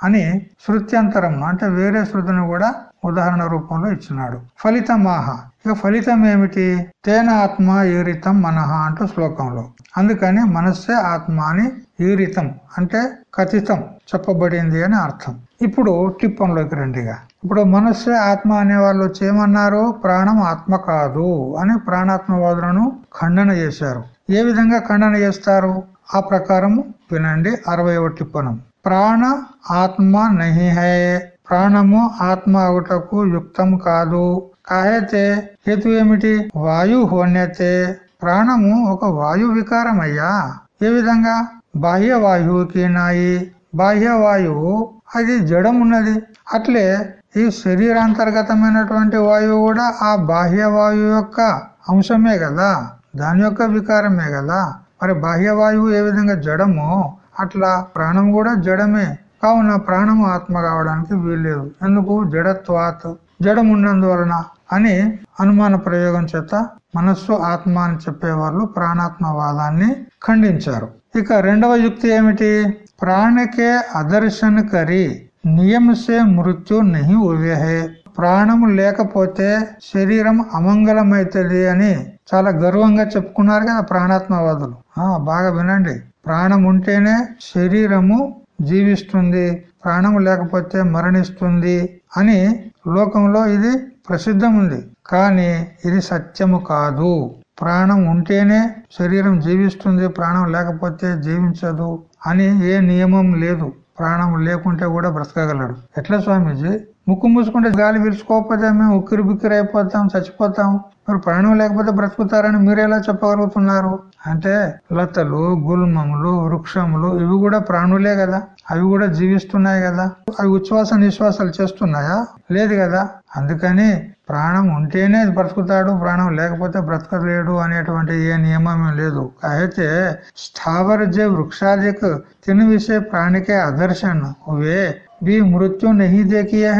అని శృత్యంతరం అంటే వేరే శృతిని కూడా ఉదాహరణ రూపంలో ఇచ్చినాడు. ఫలితమాహ. ఇక ఫలితం ఏమిటి తేన ఆత్మ ఈరితం మనహ అంటూ శ్లోకంలో. అందుకని మనస్సే ఆత్మ అని ఈరితం అంటే కథితం చెప్పబడింది అని అర్థం. ఇప్పుడు టిప్పంలోకి రెండుగా. ఇప్పుడు మనస్సే ఆత్మ అనే వాళ్ళు వచ్చి ఏమన్నారు? ప్రాణం ఆత్మ కాదు అని ప్రాణాత్మవాదులను ఖండన చేశారు. ఏ విధంగా ఖండన చేస్తారు? ఆ ప్రకారం వినండి అరవై టిప్పనం ప్రాణ ఆత్మ నహి హే. ప్రాణము ఆత్మ అవుటకు యుక్తం కాదు. కాయతే హేతు ఏమిటి? వాయు హోన్యతే. ప్రాణము ఒక వాయు వికారం అయ్యా ఏ విధంగా? బాహ్య వాయువుకి నాయి. బాహ్య వాయువు అది జడం ఉన్నది అట్లే ఈ శరీరాంతర్గతమైనటువంటి వాయువు కూడా ఆ బాహ్య వాయువు యొక్క అంశమే కదా. దాని యొక్క వికారమే కదా. మరి బాహ్య వాయువు ఏ విధంగా జడమో? అట్లా ప్రాణం కూడా జడమే. కావున ప్రాణము ఆత్మ కావడానికి వీల్లేదు. ఎందుకు? జడత్వాత్. జడం ఉన్నందువలన అని అనుమాన ప్రయోగం చేత మనస్సు ఆత్మ అని చెప్పేవాళ్ళు ప్రాణాత్మవాదాన్ని ఖండించారు. ఇక రెండవ యుక్తి ఏమిటి? ప్రాణకే అదర్శన కరి నియమసే మృత్యు నహి ఉవ్యహే. ప్రాణము లేకపోతే శరీరం అమంగళమైతుంది అని చాలా గర్వంగా చెప్పుకున్నారు కదా ప్రాణాత్మవాదులు. బాగా వినండి. ప్రాణం ఉంటేనే శరీరము జీవిస్తుంది ప్రాణం లేకపోతే మరణిస్తుంది అని లోకంలో ఇది ప్రసిద్ధం ఉంది కానీ ఇది సత్యము కాదు. ప్రాణం ఉంటేనే శరీరం జీవిస్తుంది ప్రాణం లేకపోతే జీవించదు అని ఏ నియమం లేదు. ప్రాణం లేకుంటే కూడా బ్రతకగలడు. ఎట్లా స్వామీజీ? ముక్కు మూసుకుంటే గాలి పీల్చుకోకపోతే మేము ఉక్కిరి బిక్కిరి అయిపోతాం చచ్చిపోతాం. మరి ప్రాణం లేకపోతే బ్రతుకుతారని మీరు ఎలా చెప్పగలుగుతున్నారు? అంటే లతలు గుల్మములు వృక్షములు ఇవి కూడా ప్రాణులే కదా. అవి కూడా జీవిస్తున్నాయి కదా. అవి ఉచ్ఛ్వాస నిశ్వాసాలు చేస్తున్నాయా? లేదు కదా. అందుకని ప్రాణం ఉంటేనే బ్రతుకుతాడు ప్రాణం లేకపోతే బ్రతకలేడు అనేటువంటి ఏ నియమం లేదు. అయితే స్థావర జే వృక్షాదిక్ తిని విషయ ప్రాణికే ఆదర్శన్ వే బి మృత్యు నహి దేకియే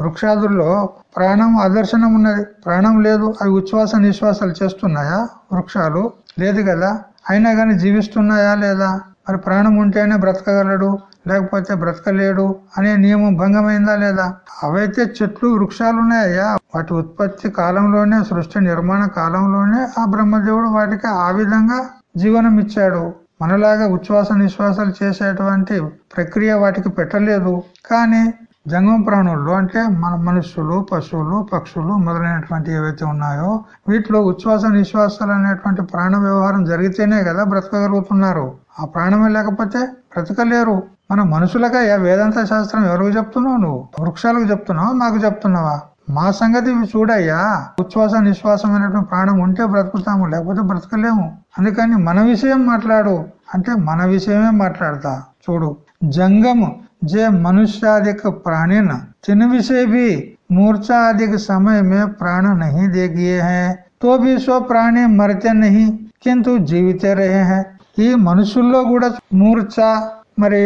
వృక్షాదుల్లో ప్రాణం ఆదర్శనం ఉన్నది. ప్రాణం లేదు. అవి ఉచ్ఛ్వాస నిశ్వాసాలు చేస్తున్నాయా వృక్షాలు? లేదు కదా. అయినా కానీ జీవిస్తున్నాయా లేదా? మరి ప్రాణం ఉంటేనే బ్రతకగలడు లేకపోతే బ్రతకలేడు అనే నియమం భంగమైందా లేదా? అవైతే చెట్లు వృక్షాలు ఉన్నాయా వాటి ఉత్పత్తి కాలంలోనే సృష్టి నిర్మాణ కాలంలోనే ఆ బ్రహ్మదేవుడు వాటికి ఆ విధంగా జీవనం ఇచ్చాడు మనలాగా ఉచ్ఛ్వాస నిశ్వాసాలు చేసేటువంటి ప్రక్రియ వాటికి పెట్టలేదు. కానీ జంగమ ప్రాణుల్లో అంటే మన మనుషులు పశువులు పక్షులు మొదలైనటువంటి ఏవైతే ఉన్నాయో వీటిలో ఉచ్ఛ్వాస నిశ్వాసాలు అనేటువంటి ప్రాణ వ్యవహారం జరిగితేనే కదా బ్రతకగలుగుతున్నారు. ఆ ప్రాణమే లేకపోతే బ్రతకలేరు. మన మనుషులగా వేదాంత శాస్త్రం ఎవరికి చెప్తున్నావు నువ్వు? వృక్షాలకు చెప్తున్నావా? మాకు చెప్తున్నావా? మా సంగతి చూడయ్యా ఉచ్ఛ్వాస నిశ్వాసం అనేటువంటి ప్రాణం ఉంటే బ్రతుకుతాము లేకపోతే బ్రతకలేము అందుకని మన విషయం మాట్లాడు అంటే మన విషయమే మాట్లాడతా చూడు జంగము जे मनुष्यादिक प्राणी न तीन विषय भी मूर्छा आदि समय में प्राण नहीं दे गए हैं तो भी स्व प्राणी मरते नहीं కింటు జీవితే రహే హే ఈ మనుషుల్లో కూడా మూర్ఛ మరి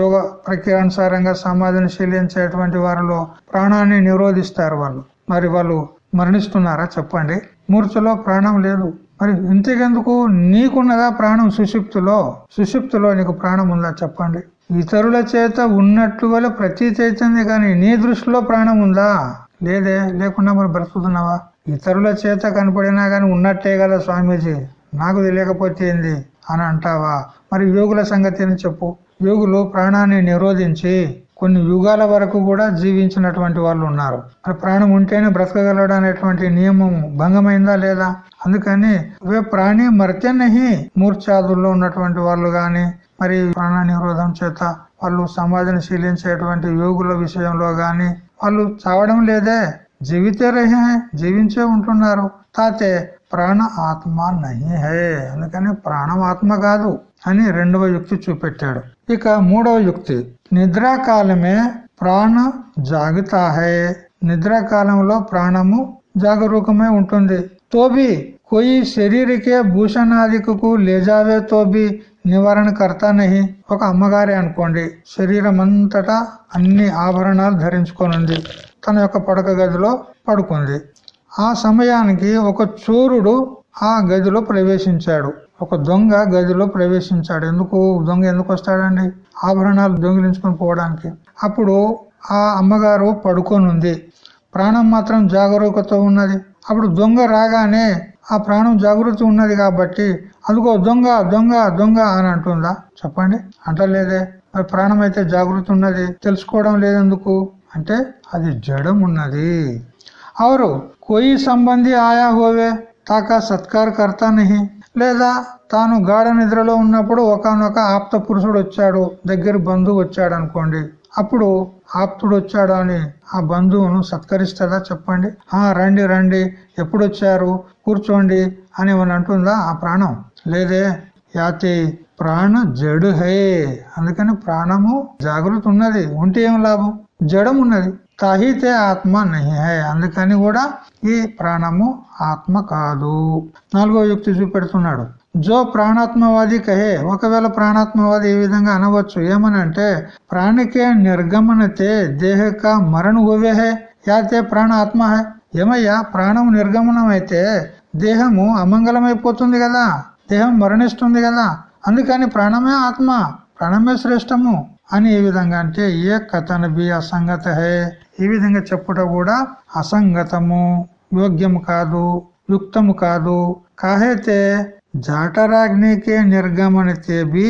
యోగ ప్రక్రియానుసారంగా సమాధిని శీలించేటువంటి వారిలో ప్రాణాన్ని నిరోధిస్తారు వాళ్ళు. మరి వాళ్ళు మరణిస్తున్నారా చెప్పండి. మూర్ఛలో ప్రాణం లేదు. మరి ఇంతకెందుకు నీకున్నదా ప్రాణం సుషుప్తిలో? సుషుప్తిలో నీకు ప్రాణం ఉందా చెప్పండి. ఇతరుల చేత ఉన్నట్లు వల్ల ప్రతీతి అవుతుంది కానీ నీ దృష్టిలో ప్రాణం ఉందా? లేదే లేకుండా మరి బ్రతుకుతున్నావా? ఇతరుల చేత కనపడినా కానీ ఉన్నట్టే కదా స్వామీజీ. నాకు తెలియకపోతే ఏంది? అని అంటావా? మరి యోగుల సంగతి అని చెప్పు. యోగులు ప్రాణాన్ని నిరోధించి కొన్ని యుగాల వరకు కూడా జీవించినటువంటి వాళ్ళు ఉన్నారు. మరి ప్రాణం ఉంటేనే బ్రతకగలడు అనేటువంటి నియమం భంగమైందా లేదా? అందుకని వే ప్రాణి మరితే మూర్ఛాదుల్లో ఉన్నటువంటి వాళ్ళు గాని మరి ప్రాణ నిరోధం చేత వాళ్ళు సమాధిని శీలించేటువంటి యోగుల విషయంలో గాని వాళ్ళు చావడం లేదే. జీవితే రహే జీవించే ఉంటున్నారు. తాతే ప్రాణ ఆత్మ నహి హే అందుకని ప్రాణం ఆత్మ కాదు అని రెండవ యుక్తి చూపెట్టాడు. ఇక మూడవ యుక్తి నిద్రాకాలమే ప్రాణ జాగితా హే. నిద్రాకాలంలో ప్రాణము జాగరూకమే ఉంటుంది. తోబి కొయి శరీరకే భూషణాదికకు లేజావే తోబి నివారణ కర్త నహి. ఒక అమ్మగారే అనుకోండి శరీరం అంతటా అన్ని ఆభరణాలు ధరించుకోనుంది. తన యొక్క పడక గదిలో పడుకుంది. ఆ సమయానికి ఒక చోరుడు ఆ గదిలో ప్రవేశించాడు. ఒక దొంగ గదిలో ప్రవేశించాడు. ఎందుకు? దొంగ ఎందుకు వస్తాడండి? ఆభరణాలు దొంగిలించుకొని పోవడానికి. అప్పుడు ఆ అమ్మగారు పడుకొని ఉంది ప్రాణం మాత్రం జాగరూకత ఉన్నది. అప్పుడు దొంగ రాగానే ఆ ప్రాణం జాగృతి ఉన్నది కాబట్టి అదిగో దొంగ దొంగ దొంగ అని అంటుందా? చెప్పండి. అంటలేదే. మరి ప్రాణం అయితే జాగృతి ఉన్నది. తెలుసుకోవడం లేదెందుకు? అంటే అది జడం ఉన్నది అవరు కోయి సంబంధి ఆయా హోవే తాకా సత్కార్ కర్తా నహి లేదా తాను గాఢ నిద్రలో ఉన్నప్పుడు ఒకనొక ఆప్త పురుషుడు వచ్చాడు దగ్గర బంధువు వచ్చాడు అనుకోండి. అప్పుడు ఆప్తుడు వచ్చాడు అని ఆ బంధువును సత్కరిస్తుందా చెప్పండి. ఆ రండి రండి ఎప్పుడు వచ్చారు కూర్చోండి అని ఏమని అంటుందా? ఆ ప్రాణం లేదే యాతి ప్రాణ జడు హే అందుకని ప్రాణము జాగృతి ఉన్నది ఉంటే ఏం లాభం? జడం ఉన్నది తాహితే ఆత్మ నహి అందుకని కూడా ఈ ప్రాణము ఆత్మ కాదు. నాలుగో యుక్తి చూపెడుతున్నాడు. జో ప్రాణాత్మవాది కహే. ఒకవేళ ప్రాణాత్మవాది ఏ విధంగా అనవచ్చు ఏమనంటే ప్రాణికే నిర్గమనతే దేహక మరణ హోవే యాతే ప్రాణ ఆత్మ హే. ఏమయ్యా ప్రాణం నిర్గమనం అయితే దేహము అమంగళమైపోతుంది కదా. దేహం మరణిస్తుంది కదా. అందుకని ప్రాణమే ఆత్మ ప్రాణమే శ్రేష్టము. అని ఏ విధంగా అంటే ఏ కథన బి అసంగత హే? ఈ విధంగా చెప్పుట కూడా అసంగతము. యోగ్యము కాదు యుక్తము కాదు. కాహైతే జాటరాగ్నికే నిర్గమనితే బి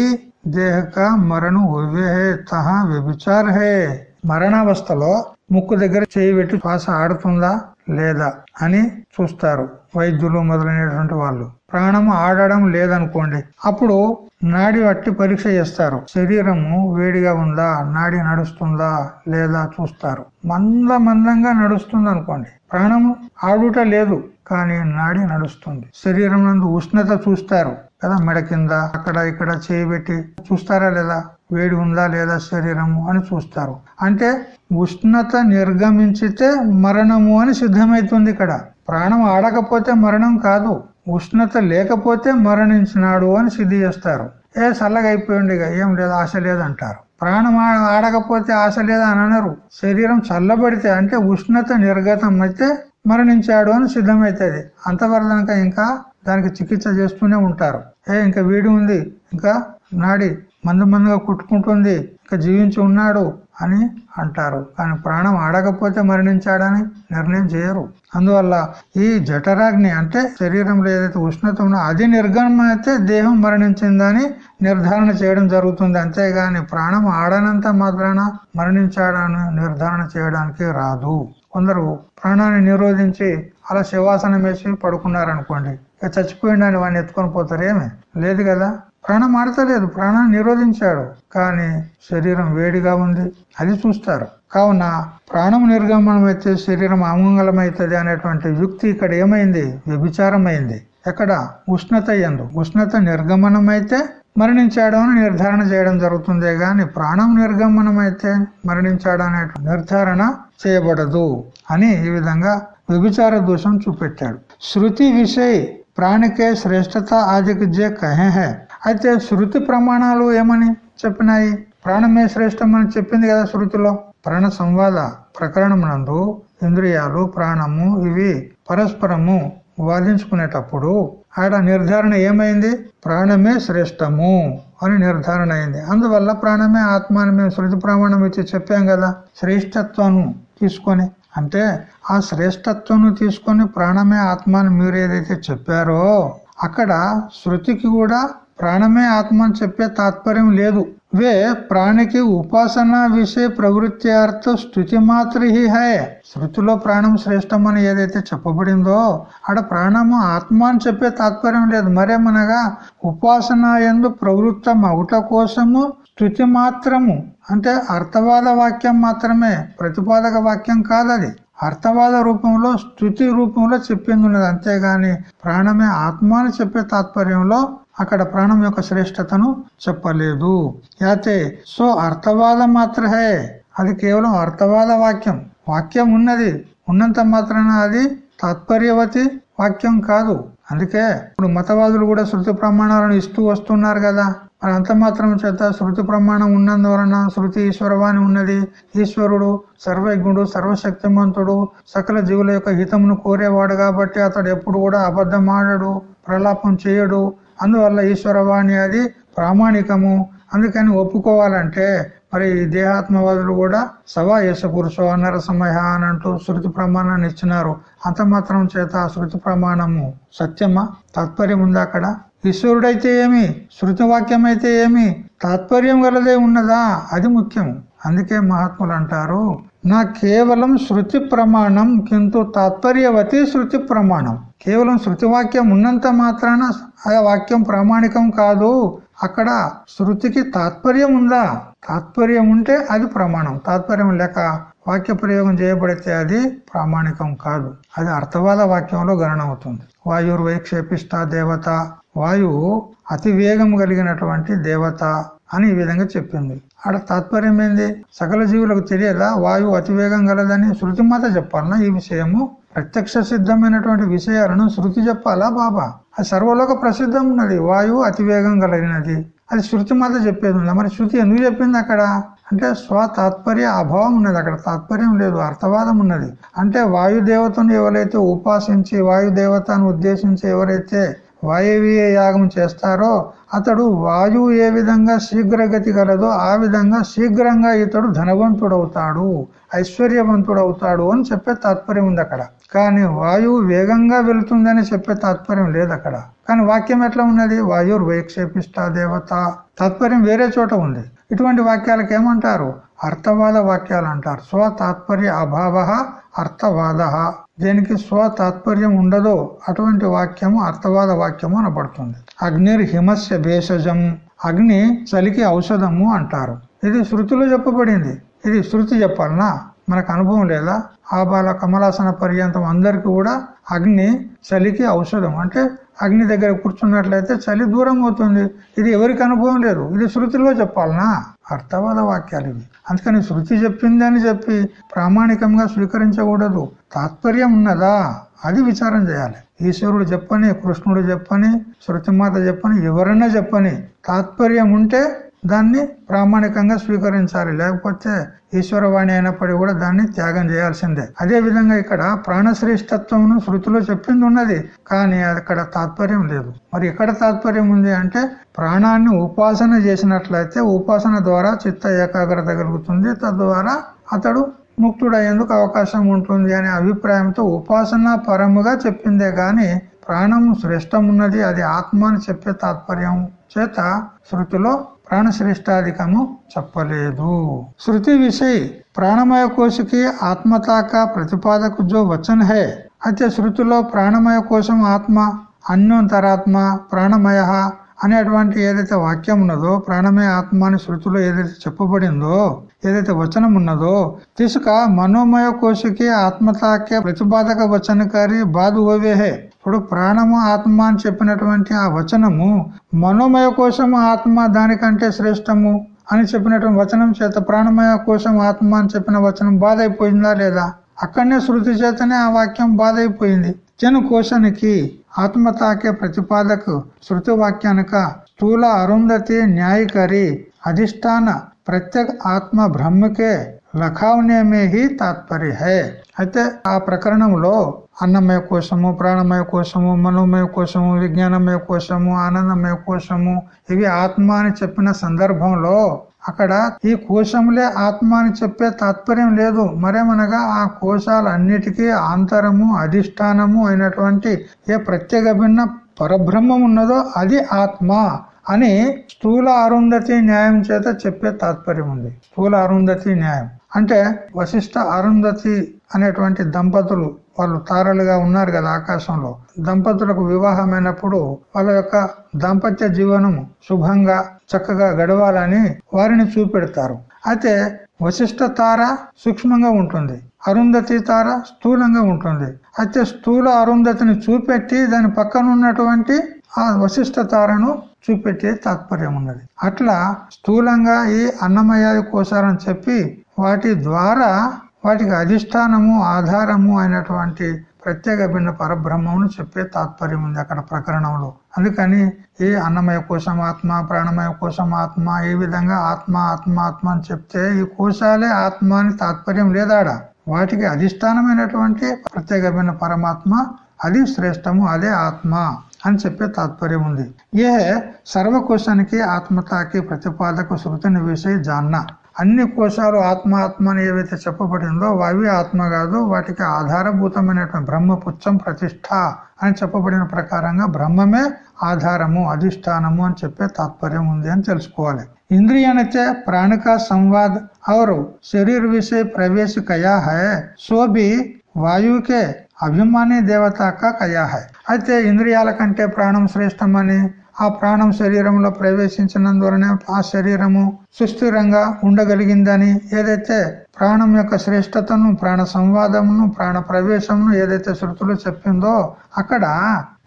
దేహక మరణం హువే హే తహా వ్యభిచార్ హే. మరణావస్థలో ముక్కు దగ్గర చేయి పెట్టి శ్వాస ఆడుతుందా లేదా అని చూస్తారు వైద్యులు మొదలైనటువంటి వాళ్ళు. ప్రాణము ఆడడం లేదనుకోండి అప్పుడు నాడి అట్టి పరీక్ష చేస్తారు. శరీరము వేడిగా ఉందా నాడి నడుస్తుందా లేదా చూస్తారు. మంద మందంగా నడుస్తుంది అనుకోండి ప్రాణము ఆడుట లేదు కానీ నాడి నడుస్తుంది. శరీరం నందు ఉష్ణత చూస్తారు కదా మెడ కింద అక్కడ ఇక్కడ చేయబెట్టి చూస్తారా లేదా? వేడి ఉందా లేదా శరీరము అని చూస్తారు. అంటే ఉష్ణత నిర్గమించితే మరణము అని సిద్ధమైతుంది ఇక్కడ. ప్రాణం ఆడకపోతే మరణం కాదు. ఉష్ణత లేకపోతే మరణించినాడు అని సిద్ధి చేస్తారు. ఏ చల్లగైపోయింది ఇక ఏం లేదు ఆశ లేదంటారు. ప్రాణం ఆడకపోతే ఆశ లేదా అని అనరు. శరీరం చల్లబడితే అంటే ఉష్ణత నిర్గతం అయితే మరణించాడు అని సిద్ధమవుతుంది అంతవరకు ఇంకా దానికి చికిత్స చేస్తూనే ఉంటారు. ఏ ఇంకా వీడి ఉంది. ఇంకా నాడి మందు మందుగా కుట్టుకుంటుంది. ఇంకా జీవించి ఉన్నాడు. అని అంటారు. కానీ ప్రాణం ఆడకపోతే మరణించాడని నిర్ణయం చేయరు. అందువల్ల ఈ జఠరాగ్ని అంటే శరీరంలో ఏదైతే ఉష్ణత ఉందో అది నిర్గమైతే దేహం మరణించిందని నిర్ధారణ చేయడం జరుగుతుంది. అంతేగాని ప్రాణం ఆడనంత మాత్రాన మరణించాడని నిర్ధారణ చేయడానికి రాదు. కొందరు ప్రాణాన్ని నిరోధించి అలా శివాసనం వేసి పడుకున్నారనుకోండి ఇక చచ్చిపోయిండని వాడిని ఎత్తుకొని పోతారు ఏమి? లేదు కదా? ప్రాణం ఆడతలేదు ప్రాణాన్ని నిరోధించాడు. కానీ శరీరం వేడిగా ఉంది అది చూస్తారు. కావున ప్రాణం నిర్గమనం అయితే శరీరం అమంగళమైతుంది అనేటువంటి యుక్తి ఇక్కడ ఏమైంది? వ్యభిచారమైంది. ఎక్కడ? ఉష్ణత ఎందు ఉష్ణత నిర్గమనం అయితే మరణించాడు అని నిర్ధారణ చేయడం జరుగుతుంది గాని ప్రాణం నిర్గమనం అయితే మరణించాడు అనే నిర్ధారణ చేయబడదు అని ఈ విధంగా వ్యభిచార దోషం చూపెట్టాడు. శృతి విషయ ప్రాణికే శ్రేష్టత ఆదికి జే కహే హే అయితే శృతి ప్రమాణాలు ఏమని చెప్పినాయి? ప్రాణమే శ్రేష్టం అని చెప్పింది కదా శృతిలో. ప్రాణ సంవాద ప్రకరణమునందు ఇంద్రియాలు ప్రాణము ఇవి పరస్పరము వాదించుకునేటప్పుడు ఆడ నిర్ధారణ ఏమైంది? ప్రాణమే శ్రేష్టము అని నిర్ధారణ అయింది. అందువల్ల ప్రాణమే ఆత్మ అని మేము శృతి ప్రమాణం ఇచ్చి చెప్పాం కదా. శ్రేష్టత్వాన్ని తీసుకొని. అంటే ఆ శ్రేష్టత్వం తీసుకొని ప్రాణమే ఆత్మ అని మీరు ఏదైతే చెప్పారో అక్కడ శృతికి కూడా ప్రాణమే ఆత్మ అని చెప్పే తాత్పర్యం లేదు. వే ప్రాణికి ఉపాసన విషయ ప్రవృత్తి అర్థ స్థుతి మాత్ర హే శృతిలో ప్రాణం శ్రేష్టం అని ఏదైతే చెప్పబడిందో ఆడ ప్రాణము ఆత్మ అని చెప్పే తాత్పర్యం లేదు. మరేమనగా ఉపాసన ఎందు ప్రవృత్తం అవుట కోసము స్థుతి మాత్రము. అంటే అర్థవాద వాక్యం మాత్రమే ప్రతిపాదక వాక్యం కాదది. అర్థవాద రూపంలో స్థుతి రూపంలో చెప్పింది ఉన్నది. అంతేగాని ప్రాణమే ఆత్మ అని చెప్పే తాత్పర్యంలో అక్కడ ప్రాణం యొక్క శ్రేష్టతను చెప్పలేదు. అయితే సో అర్థవాద మాత్రమే. అది కేవలం అర్థవాద వాక్యం. వాక్యం ఉన్నది. ఉన్నంత మాత్రాన అది తాత్పర్యవతి వాక్యం కాదు. అందుకే ఇప్పుడు మతవాదులు కూడా శృతి ప్రమాణాలను ఇస్తూ వస్తున్నారు కదా. మరి అంత మాత్రం చేత శృతి ప్రమాణం ఉన్నందువలన శృతి ఈశ్వరవాణి ఉన్నది. ఈశ్వరుడు సర్వజ్ఞుడు సర్వశక్తిమంతుడు సకల జీవుల యొక్క హితమును కోరేవాడు కాబట్టి అతడు ఎప్పుడు కూడా అబద్ధమాడడు ప్రలాపం చేయడు. అందువల్ల ఈశ్వరవాణి అది ప్రామాణికము. అందుకని ఒప్పుకోవాలంటే మరి దేహాత్మవాదులు కూడా సవా యశ పురుషో నరసమయ అని అంటూ శృతి ప్రమాణాన్ని ఇచ్చినారు. అంత మాత్రం చేత ఆ శృతి ప్రమాణము సత్యమా? తాత్పర్యం ఉందా అక్కడ? ఈశ్వరుడైతే ఏమి? శృతి వాక్యం అయితే ఏమి? తాత్పర్యం గలదే ఉన్నదా? అది ముఖ్యం అందుకే మహాత్ములు అంటారు నా కేవలం శృతి ప్రమాణం కింద తాత్పర్యవతి శృతి ప్రమాణం. కేవలం శృతి వాక్యం ఉన్నంత మాత్రాన ఆ వాక్యం ప్రామాణికం కాదు. అక్కడ శృతికి తాత్పర్యం ఉందా? తాత్పర్యం ఉంటే అది ప్రమాణం. తాత్పర్యం లేక వాక్య ప్రయోగం చేయబడితే అది ప్రామాణికం కాదు. అది అర్థవాద వాక్యంలో గణనవుతుంది వాయుర్ వైక్షేపిష్ట దేవత. వాయువు అతి వేగం కలిగినటువంటి దేవత అని ఈ విధంగా చెప్పింది. ఆడ తాత్పర్యం ఏంది? సకల జీవులకు తెలియదా? వాయువు అతివేగం గలదని శృతి మాత చెప్పాలనా ఈ విషయము? ప్రత్యక్ష సిద్ధమైనటువంటి విషయాలను శృతి చెప్పాలా బాబా? అది సర్వలోక ప్రసిద్ధం ఉన్నది వాయువు అతివేగం కలిగినది. అది శృతి మాత చెప్పేది ఉంది మరి శృతి ఎందుకు చెప్పింది అక్కడ? అంటే స్వ తాత్పర్య అభావం ఉన్నది అక్కడ. తాత్పర్యం లేదు అర్థవాదం ఉన్నది. అంటే వాయుదేవతను ఎవరైతే ఉపాసించి వాయుదేవతను ఉద్దేశించి ఎవరైతే వాయువీయ యాగం చేస్తారో అతడు వాయువు ఏ విధంగా శీఘ్రగతి కలదో ఆ విధంగా శీఘ్రంగా ఇతడు ధనవంతుడవుతాడు ఐశ్వర్యవంతుడవుతాడు అని చెప్పే తాత్పర్యం ఉంది అక్కడ. కానీ వాయువు వేగంగా వెళుతుందని చెప్పే తాత్పర్యం లేదు అక్కడ. కానీ వాక్యం ఎట్లా ఉన్నది? వాయుర్ వైక్షేపిష్ట దేవత. తాత్పర్యం వేరే చోట ఉంది. ఇటువంటి వాక్యాలకు ఏమంటారు? అర్థవాద వాక్యాలు అంటారు. స్వ తాత్పర్య అభావ అర్థవాద. దేనికి స్వ తాత్పర్యం ఉండదో అటువంటి వాక్యము అర్థవాద వాక్యము అనబడుతుంది. అగ్నిర్ హిమస్య భేషజం. అగ్ని చలికి ఔషధము అంటారు. ఇది శృతిలో చెప్పబడింది. ఇది శృతి చెప్పాలనా? మనకు అనుభవం లేదా? ఆబాల కమలాసన పర్యంతం అందరికీ కూడా అగ్ని చలికి ఔషధం. అంటే అగ్ని దగ్గర కూర్చున్నట్లయితే చలి దూరం అవుతుంది. ఇది ఎవరికి అనుభవం లేదు. ఇది శృతిలో చెప్పాలనా? అర్థవాద వాక్యాలు ఇవి. అందుకని శృతి చెప్పిందని చెప్పి ప్రామాణికంగా స్వీకరించకూడదు. తాత్పర్యం ఉన్నదా? అది విచారం చేయాలి. ఈశ్వరుడు చెప్పని కృష్ణుడు చెప్పని శృతిమాత చెప్పని ఎవరన్నా చెప్పని తాత్పర్యం ఉంటే దాన్ని ప్రామాణికంగా స్వీకరించాలి. లేకపోతే ఈశ్వరవాణి అయినప్పటికీ కూడా దాన్ని త్యాగం చేయాల్సిందే. అదే విధంగా ఇక్కడ ప్రాణశ్రేష్టత్వంను శృతిలో చెప్పింది ఉన్నది. కానీ అక్కడ తాత్పర్యం లేదు. మరి ఎక్కడ తాత్పర్యం ఉంది అంటే ప్రాణాన్ని ఉపాసన చేసినట్లయితే ఉపాసన ద్వారా చిత్త ఏకాగ్రత కలుగుతుంది. తద్వారా అతడు ముక్తుడయ్యేందుకు అవకాశం ఉంటుంది అనే అభిప్రాయంతో ఉపాసన పరముగా చెప్పిందే. గాని ప్రాణము శ్రేష్టమున్నది. అది ఆత్మ అని చెప్పే తాత్పర్యం చేత శృతిలో ప్రాణశ్రేష్టాధికము చెప్పలేదు. శృతి విషయ ప్రాణమయ కోశకి ఆత్మతాక ప్రతిపాదకు జో వచన హే. అయితే శృతిలో ప్రాణమయ కోశం ఆత్మ అన్యోంతరాత్మ ప్రాణమయ అనేటువంటి ఏదైతే వాక్యం ఉన్నదో ప్రాణమయ ఆత్మ అని శృతిలో ఏదైతే చెప్పబడిందో ఏదైతే వచనం ఉన్నదో తీసుక మనోమయ కోశకి ఆత్మతాకే ప్రతిపాదక వచనకారి బాధ ఓవేహే ఇప్పుడు ప్రాణము ఆత్మ అని చెప్పినటువంటి ఆ వచనము మనోమయ కోశము ఆత్మ దానికంటే శ్రేష్టము అని చెప్పినటువంటి వచనం చేత ప్రాణమయ కోశం ఆత్మ అని చెప్పిన వచనం బాధ అయిపోయిందా లేదా? అక్కడనే శృతి చేతనే ఆ వాక్యం బాధ అయిపోయింది జను కోశానికి ఆత్మ తాకే ప్రతిపాదకు శృతి వాక్యానిక స్థూల అరుంధతి న్యాయకరి అధిష్టాన ప్రత్యేక ఆత్మ బ్రహ్మకే లఖావనేమే హి తాత్పర్య. హే అయితే ఆ ప్రకరణంలో అన్నమయ కోశము ప్రాణమయ కోశము మనోమయ కోశము విజ్ఞానమయ కోశము ఆనందమయ కోశము ఇవి ఆత్మ అని చెప్పిన సందర్భంలో అక్కడ ఈ కోశములే ఆత్మ అని చెప్పే తాత్పర్యం లేదు. మరేమనగా ఆ కోశాలన్నిటికీ ఆంతరము అధిష్టానము అయినటువంటి ఏ ప్రత్యేక భిన్న పరబ్రహ్మం ఉన్నదో అది ఆత్మ. అని స్థూల అరుంధతి న్యాయం చేత చెప్పే తాత్పర్యం ఉంది. స్థూల అరుంధతి న్యాయం. అంటే వశిష్ట అరుంధతి అనేటువంటి దంపతులు వాళ్ళు తారలుగా ఉన్నారు కదా ఆకాశంలో. దంపతులకు వివాహమైనప్పుడు వాళ్ళ యొక్క దాంపత్య జీవనం శుభంగా చక్కగా గడవాలని వారిని చూపెడతారు. అయితే వశిష్ట తార సూక్ష్మంగా ఉంటుంది. అరుంధతి తార స్థూలంగా ఉంటుంది. అయితే స్థూల అరుంధతిని చూపెట్టి దాని పక్కన ఉన్నటువంటి ఆ వశిష్ట తారను చూపెట్టే తాత్పర్యం ఉన్నది. అట్లా స్థూలంగా ఈ అన్నమయాది కోశాలని చెప్పి వాటి ద్వారా వాటికి అధిష్టానము ఆధారము అయినటువంటి ప్రత్యేక భిన్న పరబ్రహ్మమును చెప్పే తాత్పర్యం ఉంది అక్కడ ప్రకరణంలో. అందుకని ఈ అన్నమయ కోశం ఆత్మ ప్రాణమయ కోశం ఆత్మ ఈ విధంగా ఆత్మ ఆత్మ ఆత్మ అని చెప్తే ఈ కోశాలే ఆత్మ అని తాత్పర్యం లేదాడ? వాటికి అధిష్టానమైనటువంటి ప్రత్యేక భిన్న పరమాత్మ అది శ్రేష్టము అదే ఆత్మ. అని చెప్పే తాత్పర్యం ఉంది. ఏ సర్వకోశానికి ఆత్మతాకి ప్రతిపాదక శృతిని వేసే జాన్న. అన్ని కోశాలు ఆత్మ ఆత్మ అని ఏవైతే చెప్పబడిందో అవి ఆత్మ కాదు వాటికి ఆధారభూతమైనటువంటి బ్రహ్మపుచ్చం ప్రతిష్ట అని చెప్పబడిన ప్రకారంగా బ్రహ్మమే ఆధారము అధిష్టానము అని చెప్పే తాత్పర్యం ఉంది అని తెలుసుకోవాలి. ఇంద్రియనచే ప్రాణిక సంవాద్ అవరు. శరీర విషయ ప్రవేశికయా హే సోబి వాయుకే అభిమాని దేవత కయా హై. అయితే ఇంద్రియాల కంటే ప్రాణం శ్రేష్టమని ఆ ప్రాణం శరీరంలో ప్రవేశించినందువలనే ఆ శరీరము సుస్థిరంగా ఉండగలిగిందని ఏదైతే ప్రాణం యొక్క శ్రేష్టతను ప్రాణ సంవాదమును ప్రాణ ప్రవేశమును ఏదైతే శృతులు చెప్పిందో అక్కడ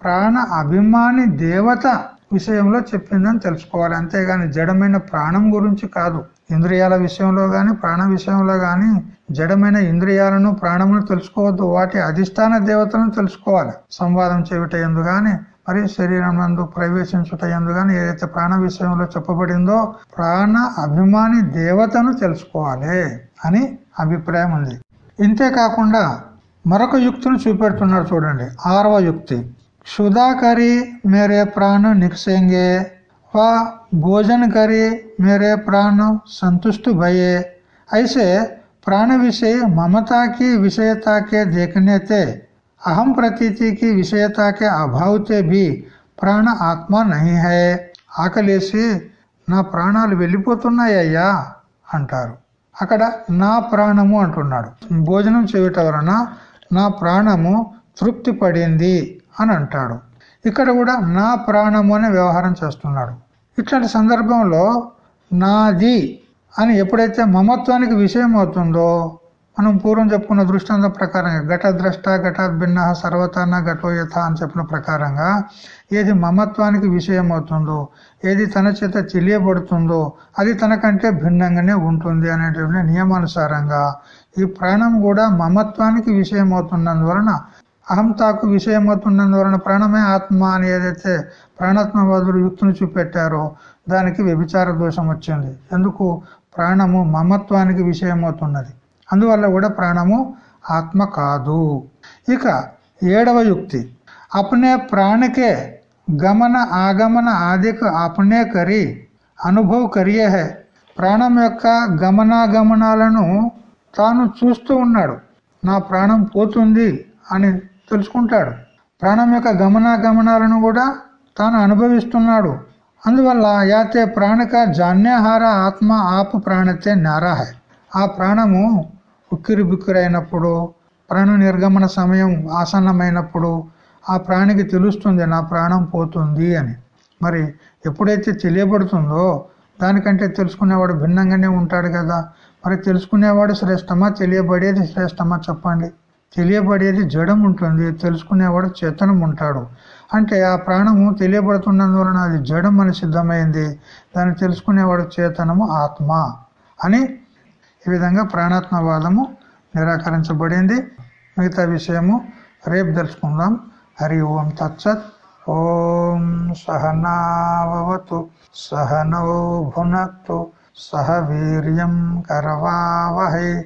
ప్రాణ అభిమాని దేవత విషయంలో చెప్పిందని తెలుసుకోవాలి. అంతేగాని జడమైన ప్రాణం గురించి కాదు. ఇంద్రియాల విషయంలో కానీ ప్రాణ విషయంలో కానీ జడమైన ఇంద్రియాలను ప్రాణమును తెలుసుకోవద్దు. వాటి అధిష్టాన దేవతలను తెలుసుకోవాలి. సంవాదం చేయుట ఎందు కానీ మరియు శరీరం నందు ప్రవేశించుట ఎందు కానీ ఏదైతే ప్రాణ విషయంలో చెప్పబడిందో ప్రాణ అభిమాని దేవతను తెలుసుకోవాలి అని అభిప్రాయం ఉంది. ఇంతేకాకుండా మరొక యుక్తిని చూపెడుతున్నారు చూడండి. ఆరవ యుక్తి. క్షుధాకరి మేరే ప్రాణ నిక్సంగే व भोजन करी मेरे प्राण संतुष्ट भये ऐसे प्राण विषय ममता की विषयता के देखने थे अहम प्रतीति की विषयता के अभाव से भी ప్రాణ ఆత్మ నహి హే ఆకలేసి నా ప్రాణాలు వెళ్ళిపోతున్నాయ్యా అంటారు అక్కడ నా ప్రాణము అంటున్నాడు భోజనం చేయటం వలన నా ప్రాణము తృప్తి పడింది అని అంటాడు ఇక్కడ కూడా నా ప్రాణము అనే వ్యవహారం చేస్తున్నాడు. ఇట్లాంటి సందర్భంలో నాది అని ఎప్పుడైతే మమత్వానికి విషయం అవుతుందో మనం పూర్వం చెప్పుకున్న దృష్టాంత ప్రకారంగా ఘట ద్రష్ట ఘట భిన్న సర్వతాన ఘటోయథ అని చెప్పిన ప్రకారంగా ఏది మమత్వానికి విషయం అవుతుందో ఏది తన చేత తెలియబడుతుందో అది తనకంటే భిన్నంగానే ఉంటుంది అనేటువంటి నియమానుసారంగా ఈ ప్రాణం కూడా మమత్వానికి విషయం అవుతున్నందువలన అహంతాకు విషయమవుతున్నందువలన ప్రాణమే ఆత్మ అని ఏదైతే ప్రాణాత్మవాదులు యుక్తిని చూపెట్టారో దానికి వ్యభిచార దోషం వచ్చింది. ఎందుకు? ప్రాణము మమత్వానికి విషయమవుతున్నది అందువల్ల కూడా ప్రాణము ఆత్మ కాదు. ఇక ఏడవ యుక్తి. అప్నే ప్రాణకే గమన ఆగమన ఆదిక అప్నే కరి అనుభవ్ కరియే హే ప్రాణం యొక్క గమనాగమనాలను తాను చూస్తూ ఉన్నాడు. నా ప్రాణం పోతుంది అని తెలుసుకుంటాడు. ప్రాణం యొక్క గమనాగమనాలను కూడా తాను అనుభవిస్తున్నాడు. అందువల్ల యాతే ప్రాణిక జాన్యాహార ఆత్మ ఆపు ప్రాణతే నారాహ. ఆ ప్రాణము ఉక్కిరి బిక్కిరైనప్పుడు ప్రాణ నిర్గమన సమయం ఆసన్నమైనప్పుడు ఆ ప్రాణికి తెలుస్తుంది నా ప్రాణం పోతుంది అని. మరి ఎప్పుడైతే తెలియబడుతుందో దానికంటే తెలుసుకునేవాడు భిన్నంగానే ఉంటాడు కదా. మరి తెలుసుకునేవాడు శ్రేష్టమా తెలియబడేది శ్రేష్టమా చెప్పండి. తెలియబడేది జడం ఉంటుంది తెలుసుకునేవాడు చేతనం ఉంటాడు. అంటే ఆ ప్రాణము తెలియబడుతున్నందువలన అది జడం అని సిద్ధమైంది. దాన్ని తెలుసుకునేవాడు చేతనము ఆత్మ అని ఈ విధంగా ప్రాణాత్మవాదము నిరాకరించబడింది. మిగతా విషయము రేపు తెలుసుకుందాం. హరి ఓం తత్సత్. ఓం సహనావతు సహనౌ సహ వీర్యం కరవావహై.